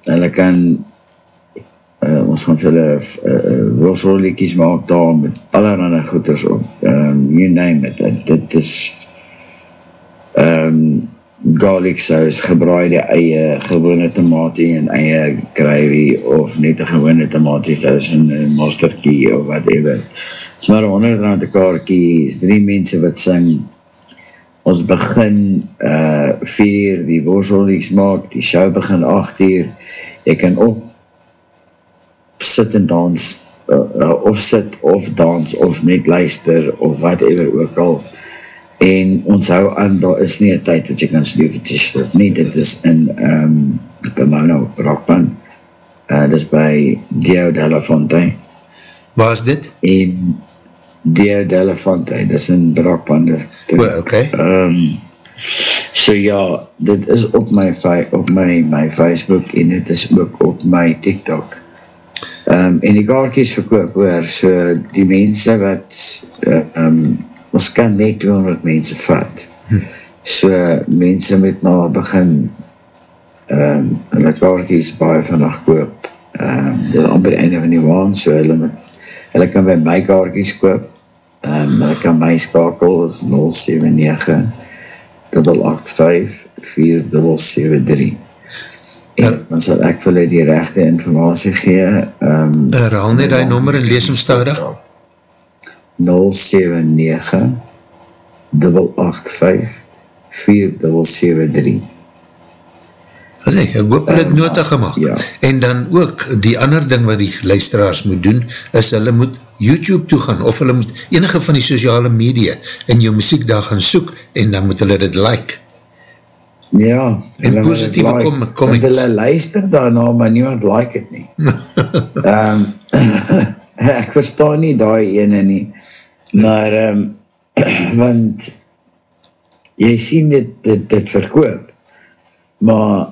Speaker 2: hulle kan, uh, ons gaan vir hulle uh, rosrolletjies maak daar met allerhande goeders op, um, you name it, dit, dit is um, garlic saus, gebraaide eie, gewone tomatie en eie gravy, of net een gewone tomatie saus en een mosterdkie, of whatever. Het is maar 100 rand kaartjie, is drie mense wat sing, ons begin uh, 4 uur die worsellies maak, die show begin 8 uur, jy kan op sit en dans, uh, uh, of sit, of dans, of net luister, of whatever ook al, en ons hou aan, daar is nie een tyd wat jy kan sleevertjes stop nie, dit is in um, Pomona, Rockman, uh, dit is by Dio de Elefonte.
Speaker 1: Waar is dit?
Speaker 2: En Dio de Elefonte, dit is in Rockman.
Speaker 1: O, ok.
Speaker 2: Um, so ja, dit is op my, op my, my Facebook en dit is ook op my TikTok. Um, en die kaartjes verkoop hoor, so die mense wat uh, um, ons kan net 200 mense vat. Hm. So, mense moet nou begin um, hulle kaartjes baie vannacht koop. Um, dit is amper einde van die waan, so hulle, moet, hulle kan by my kaartjes koop. Um, hulle kan my skakel, is 079 885 4073 en dan sal ek vir hulle die rechte informatie gee. Um,
Speaker 1: Herhaal net die nommer en lees hem stadig.
Speaker 2: 079 885 4073
Speaker 1: Nee, ek hoop hulle het nota gemaakt.
Speaker 2: Ja.
Speaker 1: En dan ook, die ander ding wat die luisteraars moet doen, is hulle moet YouTube toe gaan, of hulle moet enige van die sociale media in jou muziek daar gaan soek, en dan moet hulle dit like.
Speaker 2: Ja.
Speaker 1: En positieve like, com comments.
Speaker 2: Want hulle luister daarna, maar niemand like het nie. um, ek verstaan nie die ene nie, maar um, want jy sien dit, dit, dit verkoop, maar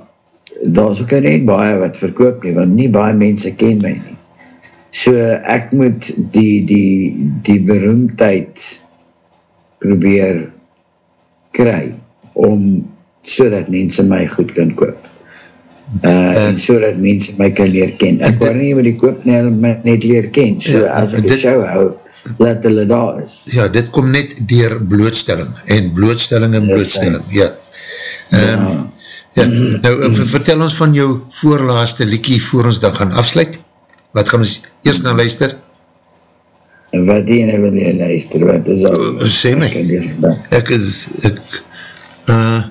Speaker 2: daar is ook net baie wat verkoop nie, want nie baie mense ken my nie. So ek moet die, die, die beroemdheid probeer kry, om so dat mense my goed kan koop. Uh, uh, en so dat mense my kan leer ken. Ek wou nie met die koop nie, my net leer ken. So ja, as ek die show hou, laat hulle daar is.
Speaker 1: Ja, dit kom net dier blootstelling, en blootstelling en blootstelling, ja. Um, ja. Ja, nou vertel ons van jou voorlaaste liekie voor ons dan gaan afsluit. Wat gaan ons eerst nou luister?
Speaker 2: Wat die ene wil jy luister? Wat is al?
Speaker 1: Uh, sê my. Ek is, ek, uh,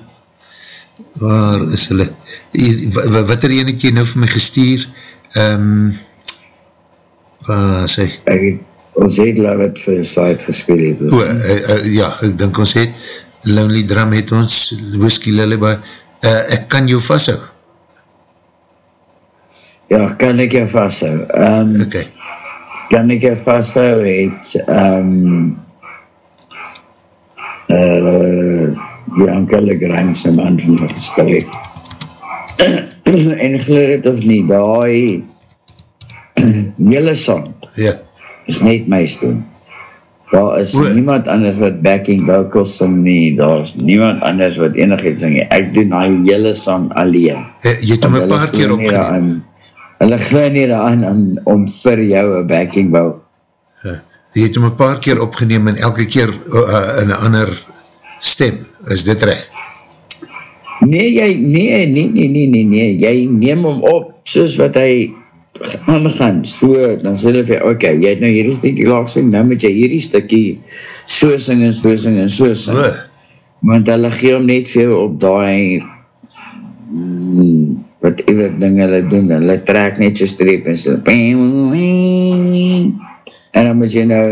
Speaker 1: waar is hulle? Wat er ene keer nou vir my gestuur? Um, waar is hy?
Speaker 2: Ek het, ons het Love It vir site gespeel het.
Speaker 1: O, uh, uh, ja, ek dink ons het, Lonely Drum het ons, Whiskey Lullaby, uh, ek kan jou vasthou.
Speaker 2: Ja, kan ek jou vasthou. Um,
Speaker 1: ok.
Speaker 2: Kan ek jou vasthou het, um, uh, Bianca Legrand sy man van wat gespil het. en geloof het of nie, die hele song
Speaker 1: ja.
Speaker 2: Is net my stem. Daar is
Speaker 1: O,
Speaker 2: niemand anders wat backing vocals sing nie, daar is niemand anders wat enig iets sing nie. Ek doen die hele song alleen.
Speaker 1: uh, jy het hom een paar keer opgeneem.
Speaker 2: Hulle glo nie daaraan om, om vir jou een backing vocal.
Speaker 1: Uh, jy het hom een paar keer opgeneem en elke keer uh, in een ander stem. Is dit recht?
Speaker 2: Nee, jy, nee, nee, nee, nee, nee, nee, jy neem hom op soos wat hy aangaan, so, dan sê hulle vir, ok, jy het nou hierdie stikkie laag sing, nou moet jy hierdie stikkie so sing en so sing en so sing.
Speaker 1: O,
Speaker 2: Want hulle gee hom net vir jou op die mm, wat ever ding hulle doen, hulle trek net so streep en so en dan moet jy nou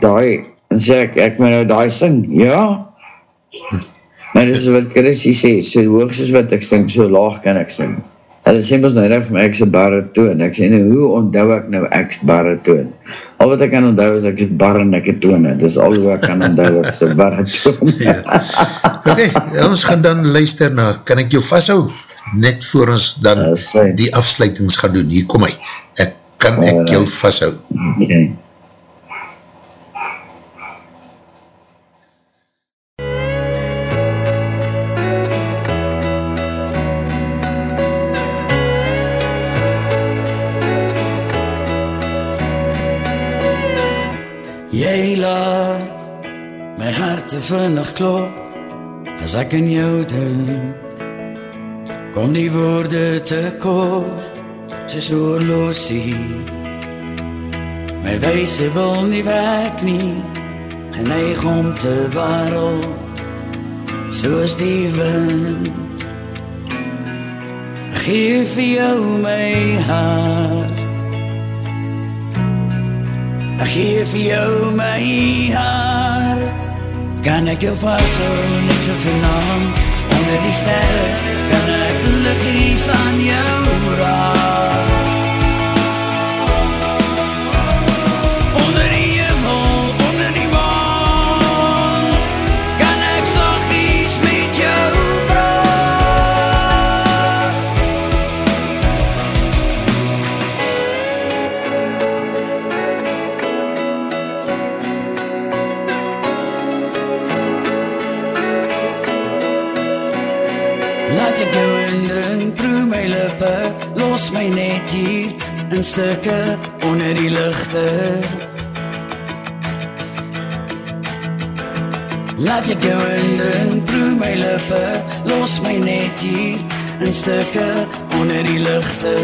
Speaker 2: die, en sê ek, ek moet nou die sing, ja, maar dit is wat Chrissy sê, so hoog soos wat ek sing, so laag kan ek sing. Hulle sê ons nou reg vir my, ek is baritoon. Ek sê nou, hoe onthou ek nou ek is baritoon? Al wat ek kan onthou is ek is bar en ek het tone. Dis al hoe ek kan onthou ek is baritoon.
Speaker 1: ja. Ok, ons gaan dan luister na, kan ek jou vasthou? Net voor ons dan
Speaker 2: Ja,
Speaker 1: die afsluitings gaan doen. Hier kom hy. Ek, kan ek jou vasthou?
Speaker 2: Okay.
Speaker 3: Vinnig klop as ek in jou dink. Kom die woorde te kort, soos oorlosie. My wyse wil nie werk nie, geneig om te warrel, soos die wind. Gee vir jou my hart. Ek gee vir jou my hart. Kan ek jou vashou net vir vanaand onder die sterre? Kan ek liggies aan jou raak? Los my net hier in stukke onder die ligte. Laat ek jou indring, proe my lippe, los my net hier in stukke onder die ligte.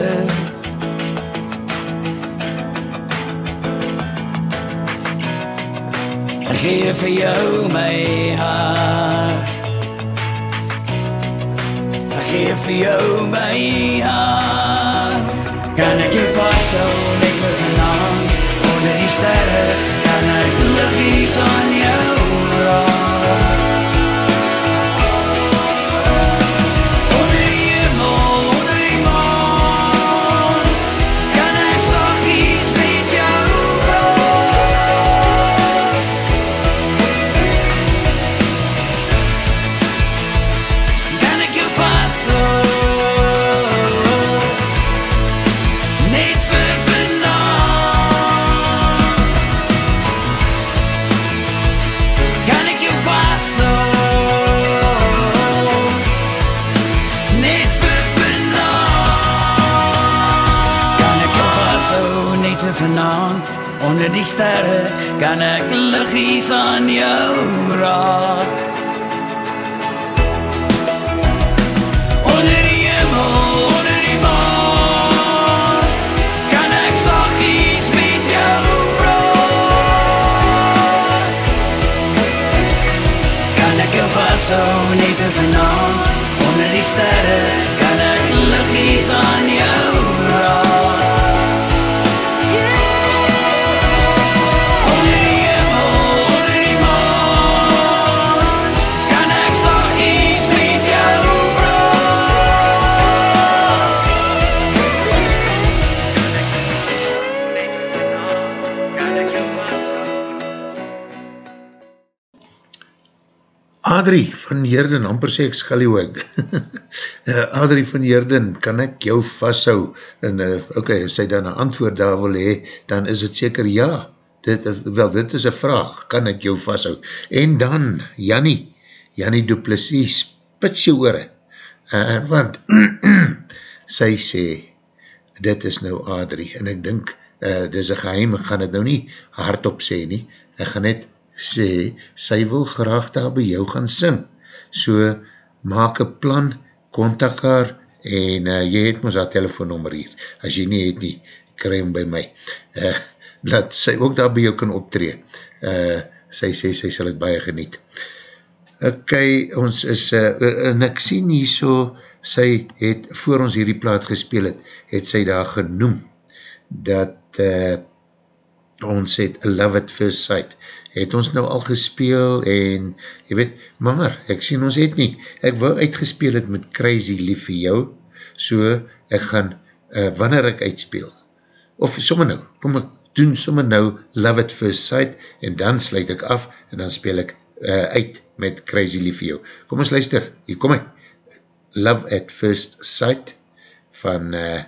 Speaker 3: Gee vir jou my hart. Gee vir jou my hart. Kan ek jou vashou net vir vanaand onder die sterre? Kan ek liggies aan jou Onder die sterre kan ek liggies aan jou raak Onder die hemel, onder die maan, kan ek saggies met jou praat. Kan ek jou vashou net vir vanaand, onder die sterre, kan ek liggies aan jou
Speaker 1: van Heerden, amper sê ek skallywag. uh, Adrie van Heerden, kan ek jou vasthou? En uh, ok, as hy dan een antwoord daar wil hee, dan is het seker ja. Dit, uh, wel, dit is een vraag, kan ek jou vasthou? En dan, Jannie, Jannie Duplessis, spits jou oore. Uh, want, sy sê, dit is nou Adrie, en ek dink, uh, dit is een geheim, ek gaan het nou nie hardop sê nie, ek gaan net sê, sy wil graag daar by jou gaan sing. So, maak een plan, kontak haar, en uh, jy het ons haar telefoonnummer hier. As jy nie het nie, kry hom by my. Uh, laat sy ook daar by jou kan optree. Uh, sy sê, sy sal het baie geniet. Ok, ons is, uh, en ek sien hier so, sy het, voor ons hierdie plaat gespeel het, het sy daar genoem, dat uh, ons het Love at First Sight, het ons nou al gespeel en, jy weet, maar, ek sien ons het nie, ek wou uitgespeel het met Crazy Lief vir jou, so ek gaan, uh, wanneer ek uitspeel, of sommer nou, kom ek doen sommer nou Love at First Sight, en dan sluit ek af, en dan speel ek uh, uit met Crazy Lief vir jou. Kom ons luister, hier kom hy, Love at First Sight, van uh,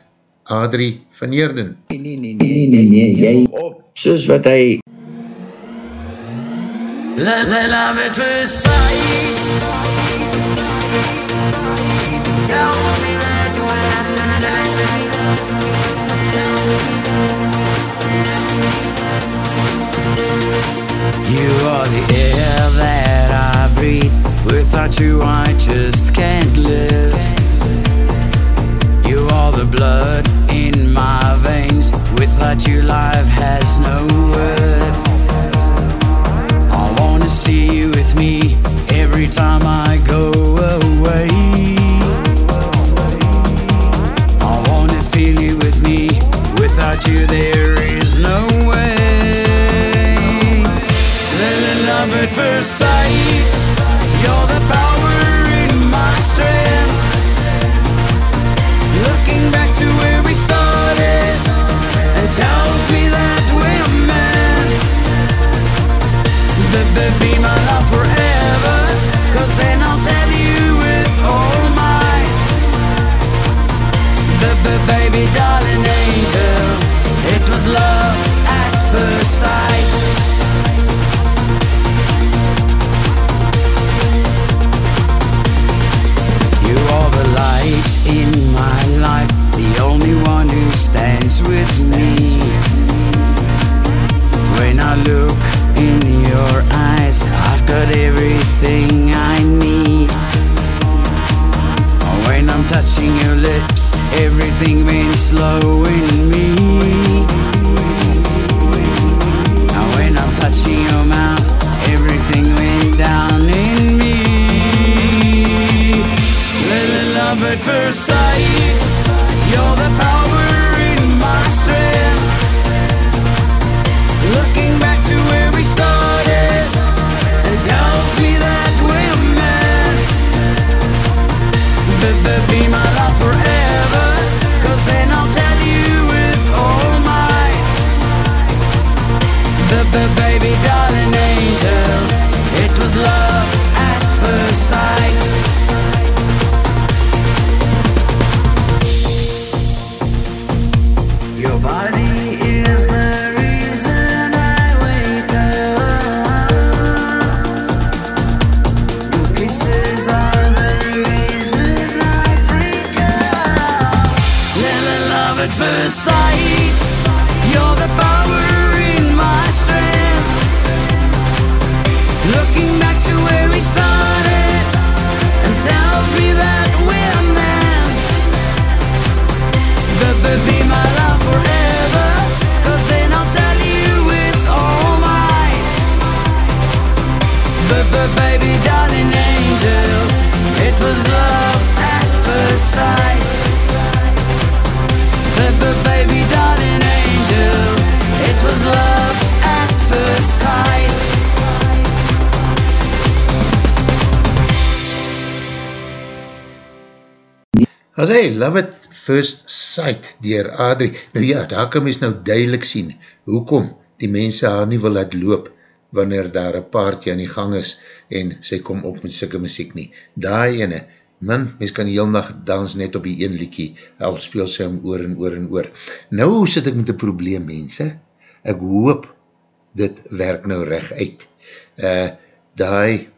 Speaker 1: Adrie van Heerden.
Speaker 2: Nee, nee, nee, nee, nee, nee, jy op, soos wat hy
Speaker 3: Let love me that you You are the air that I breathe. Without you, I just can't live. You are the blood in my veins. Without you, life has no worth. See you with me every time I go away. I wanna feel you with me. Without you, there is no way. Little love at first sight.
Speaker 1: Adrie. Nou ja, daar kan mys nou duidelik sien, hoekom die mense haar nie wil laat loop, wanneer daar een paardje aan die gang is, en sy kom op met sikke muziek nie. Daai ene, man, mys kan die heel nacht dans net op die een liekie, al speel sy om oor en oor en oor. Nou sit ek met een probleem, mense. Ek hoop, dit werk nou recht uit. Uh, daai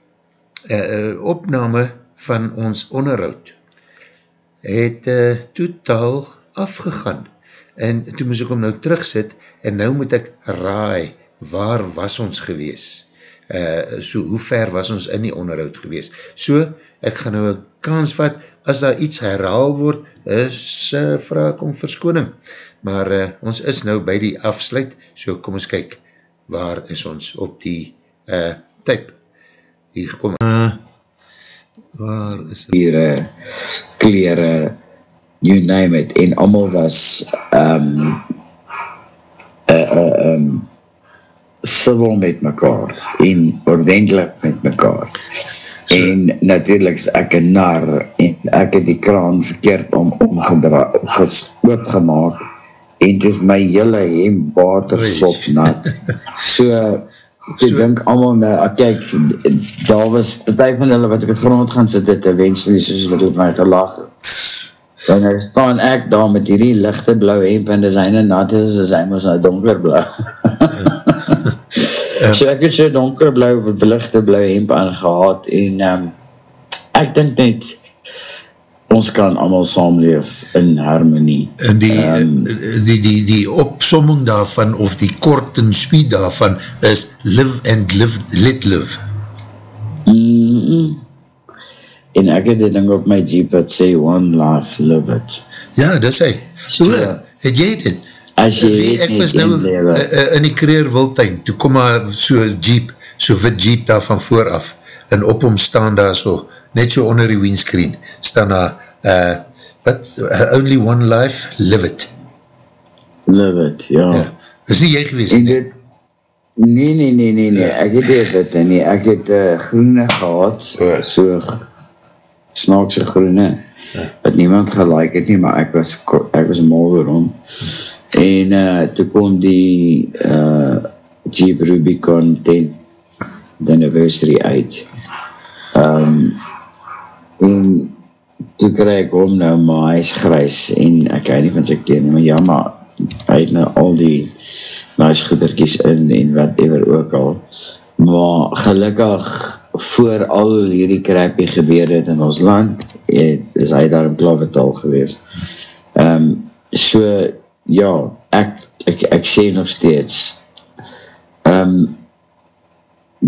Speaker 1: uh, opname van ons onderhoud, het uh, totaal afgegaan. En toe moes ek hom nou terugsit, en nou moet ek raai, waar was ons gewees? Uh, so hoe ver was ons in die onderhoud gewees? So, ek gaan nou een kans vat, as daar iets herhaal word, is uh, vraag om verskoning. Maar uh, ons is nou by die afsluit, so kom ons kyk, waar is ons op die uh, type? Hier kom, uh, waar is het?
Speaker 2: hier uh, kleren, you name it, en allemaal was um, uh, uh, um, civil met mekaar en ordentlik met mekaar. So, en natuurlijk is ek een nar en ek het die kraan verkeerd om gesloot gemaakt en het is my hele hem watersop nat. So, ek so, denk allemaal my, ah, kyk, daar was, partij van hulle wat ek het grond gaan sit, het eventually soos wat het my gelag. Dan staan ek daar met hierdie lichte blauw hemp en dis eine nat is, is hy moes nou donkerblauw. so ek het so donkerblauw, lichte blauw hemp aangehad en um, ek denk net, ons kan allemaal saamleef in harmonie.
Speaker 1: En die, um, die, die, die opsomming daarvan, of die kort en sweet daarvan, is live and live, let live.
Speaker 2: Mm, en ek het die ding op my jeep wat sê, one life, live it.
Speaker 1: Ja, dis hy.
Speaker 2: So,
Speaker 1: O, het jy dit?
Speaker 2: As jy
Speaker 1: Wie, ek was nou uh, uh, in die Kreer Wildtuin, toe kom maar so jeep, so wit jeep daar van vooraf, en op hom staan daar so, net so onder die windscreen, staan daar, uh, wat, uh, only one life, live it.
Speaker 2: Live it, ja.
Speaker 1: Ja. Is nie jy gewees
Speaker 2: En dit, nee, nee, nee, nee, nee, ek het dit nie, ek het uh, groene gehad,
Speaker 1: Ja.
Speaker 2: so g- snaakse groene, wat niemand gelijk het nie, maar ek was, ek was mal oor hom. En uh, toe kom die uh, Jeep Rubicon 10 the anniversary uit. Um, en toe krijg ek hom nou, maar hy is grys en ek hou nie van sy kleed nie, maar ja, maar hy het nou al die nice goedertjies in en whatever ook al. Maar gelukkig voor al hierdie crappie gebeur het in ons land, het, is hy daar in Klavertaal gewees. Um, so, ja, ek, ek, ek sê nog steeds, um,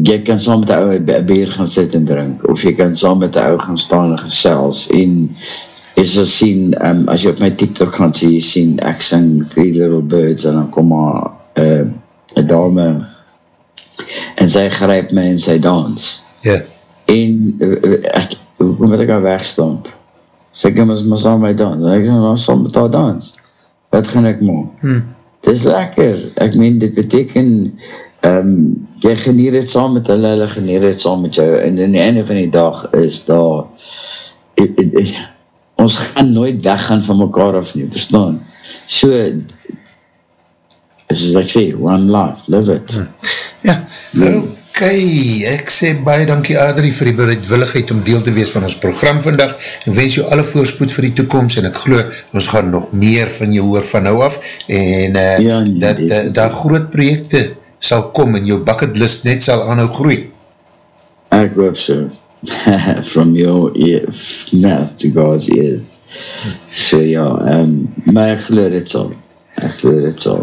Speaker 2: jy kan saam met die ou een bier gaan sit en drink, of jy kan saam met die ou gaan staan en gesels, en jy sal sien, um, as jy op my TikTok gaan sê, jy sien, ek sing Three Little Birds, en dan kom maar uh, een dame, en sy grijp my en sy dans,
Speaker 1: Ja,
Speaker 2: en uh, ek, hoe moet ek haar wegstamp? Sy kan ons maar saam my dans, en ek sê, maar saam met haar dans, wat gaan ek maak?
Speaker 1: hm,
Speaker 2: Het is lekker. Ek meen, dit beteken, um, jy genier het saam met hulle, hulle genier het saam met jou, en in die einde van die dag is daar, e, e, e, ons gaan nooit weggaan van mekaar af nie, verstaan? So, soos ek sê, one life, live it.
Speaker 1: ja, ok, ek sê baie dankie Adrie vir die bereidwilligheid om deel te wees van ons program vandag, ek wens jou alle voorspoed vir die toekomst, en ek glo, ons gaan nog meer van jou hoor van nou af, en uh,
Speaker 2: Ja, nee,
Speaker 1: dat uh, daar groot projekte sal kom, en jou bucketlist net sal aanhou groei.
Speaker 2: Ek hoop so. From your ear, mouth to God's ears. So ja, um, maar ek geloof dit sal. Ek geloof dit sal.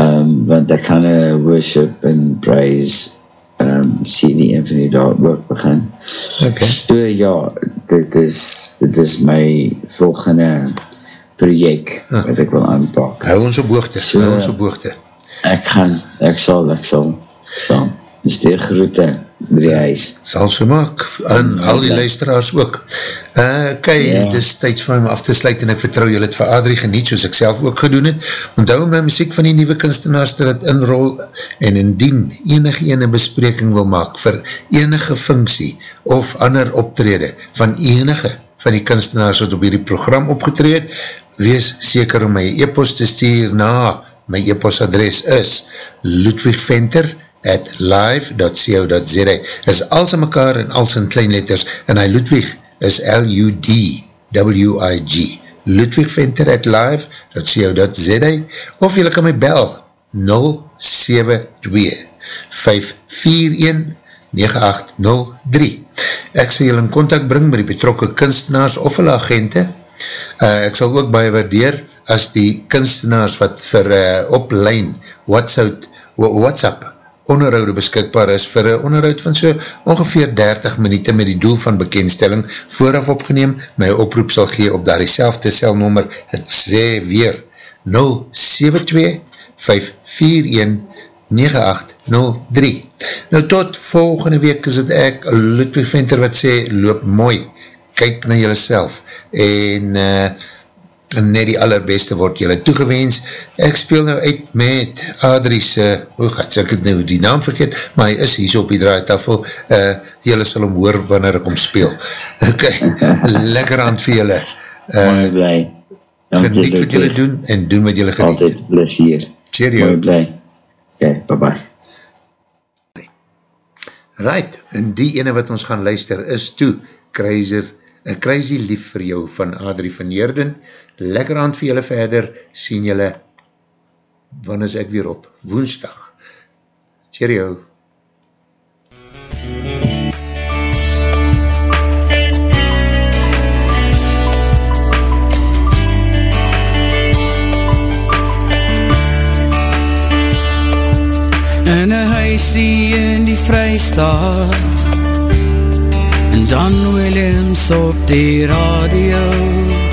Speaker 2: Um, want ek uh, worship en praise um, CD Infinity daar ook begin.
Speaker 1: Ok,
Speaker 2: So ja, dit is, dit is my volgende project wat ek wil aanpak.
Speaker 1: hou ons op hoogte,
Speaker 2: So,
Speaker 1: hou ons op hoogte.
Speaker 2: Ek gaan, ek sal, ek sal, ek sal. Steer groete, drie huis.
Speaker 1: sal so maak, aan al die luisteraars ook. Uh, ok,
Speaker 2: Ja.
Speaker 1: het is tyd vir my af te sluit en ek vertrouw julle het vir Adrie geniet, soos ek self ook gedoen het. Onthou om my muziek van die nieuwe kunstenaars te laat inrol en indien enige ene bespreking wil maak vir enige funksie of ander optrede van enige van die kunstenaars wat op hierdie program opgetreed, wees seker om my e-post te stuur na my e-postadres is ludwigventer at live.co.za is als in mekaar en als in kleinletters en hy Ludwig is L-U-D-W-I-G ludwigventer at live.co.za of jylle kan my bel 072-541-9803 ek sal jylle in contact bring met die betrokke kunstenaars of hulle agente. Uh, ek sal ook baie waardeer as die kunstenaars wat vir uh, op lijn WhatsApp, WhatsApp onderhoude beskikbaar is vir een onderhoud van so ongeveer 30 minuut met die doel van bekendstelling vooraf opgeneem, my oproep sal gee op daar die selfde celnummer, het sê weer 072-541-9803 Nou tot volgende week is het ek, Ludwig Venter wat sê, loop mooi, kyk na jylle self. En uh, net die allerbeste word jylle toegewens. Ek speel nou uit met Adries, uh, hoe gaat ek het nou die naam vergeet, maar hy is hier op die draaitafel, uh, jylle sal hom hoor wanneer ek hom speel. Ok, lekker hand vir.
Speaker 2: Mooi
Speaker 1: Uh,
Speaker 2: blij. Dankie,
Speaker 1: geniet wat
Speaker 2: Ludwig.
Speaker 1: doen en doen wat jylle geniet.
Speaker 2: Altijd plezier.
Speaker 1: Cheerio.
Speaker 2: Mooi blij. Oké, bye bye.
Speaker 1: Right, en die ene wat ons gaan luister is toe, Kruiser, een crazy lief vir jou van Adrie van Heerden. Lekker hand vir julle verder, sien julle, wanneer is ek weer op? Woensdag. Cheerio.
Speaker 3: In een huisie in die Vrystaat En Dan Williams op die radio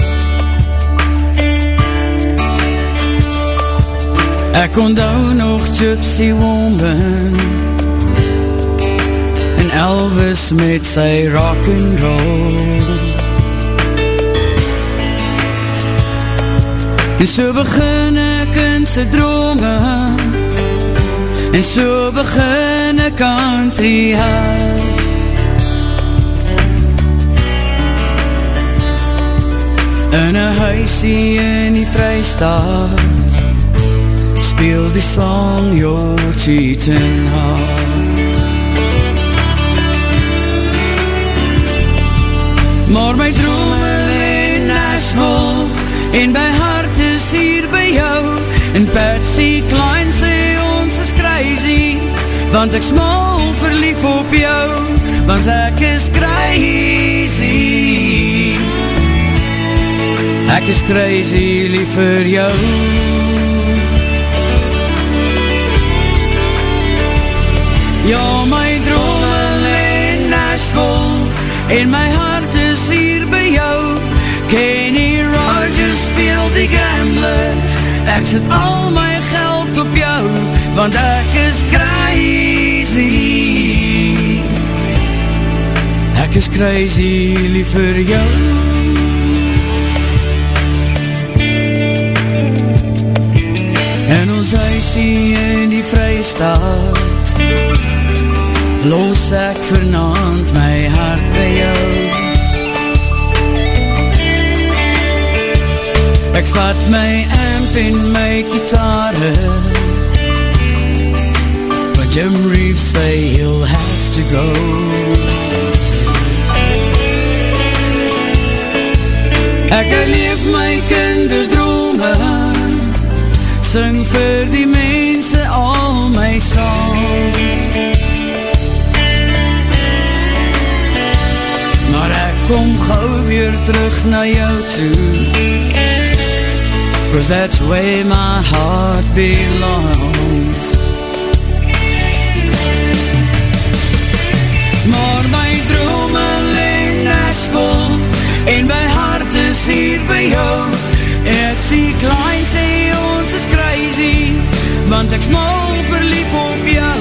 Speaker 3: Ek onthou nog Gypsy Woman En Elvis met sy rock and roll. En so begin ek in sy drome En so begin ek country hart In een huisie in die vrystaat Speel die song Your Cheating Heart. Maar my drome in Nashville En my hart is hier by jou. En Patsy Klein sê ons is crazy Want ek smal verlief op jou Want ek is crazy. Ek is crazy lief vir jou Ja, my drome in Nashville En my hart is hier by jou. Kenny Rogers speel die gambler Ek zet al my geld op jou Want ek is crazy. Ek is crazy lief vir jou. En ons huisie in die vrystaat Los ek vernand my hart by jou. Ek vat my amp en my gitare. But Jim Reeves say he'll have to go. Ek herleef my kinderdrome. Sing vir die mense al my songs kom gauw weer terug na jou toe. Cause that's where my heart belongs. Maar my drome leen Nashville En my hart is hier by jou. Ek sê klein sê ons is crazy Want ek smal verlief op jou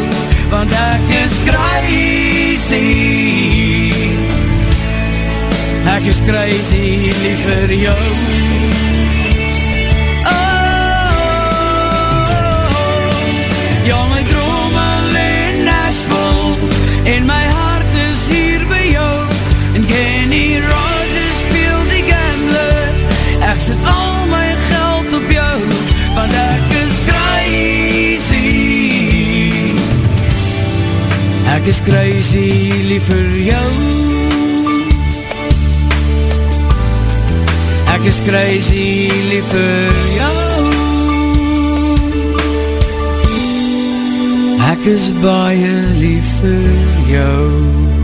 Speaker 3: Want ek is crazy Ek is crazy lief vir jou. Ja, my drome leen Nashville En my hart is hier by jou. En Kenny Rogers speel die gambler. Ek sit al my geld op jou Want ek is crazy. Ek is crazy lief vir jou Ek is crazy lief vir jou. Ek is baie lief vir jou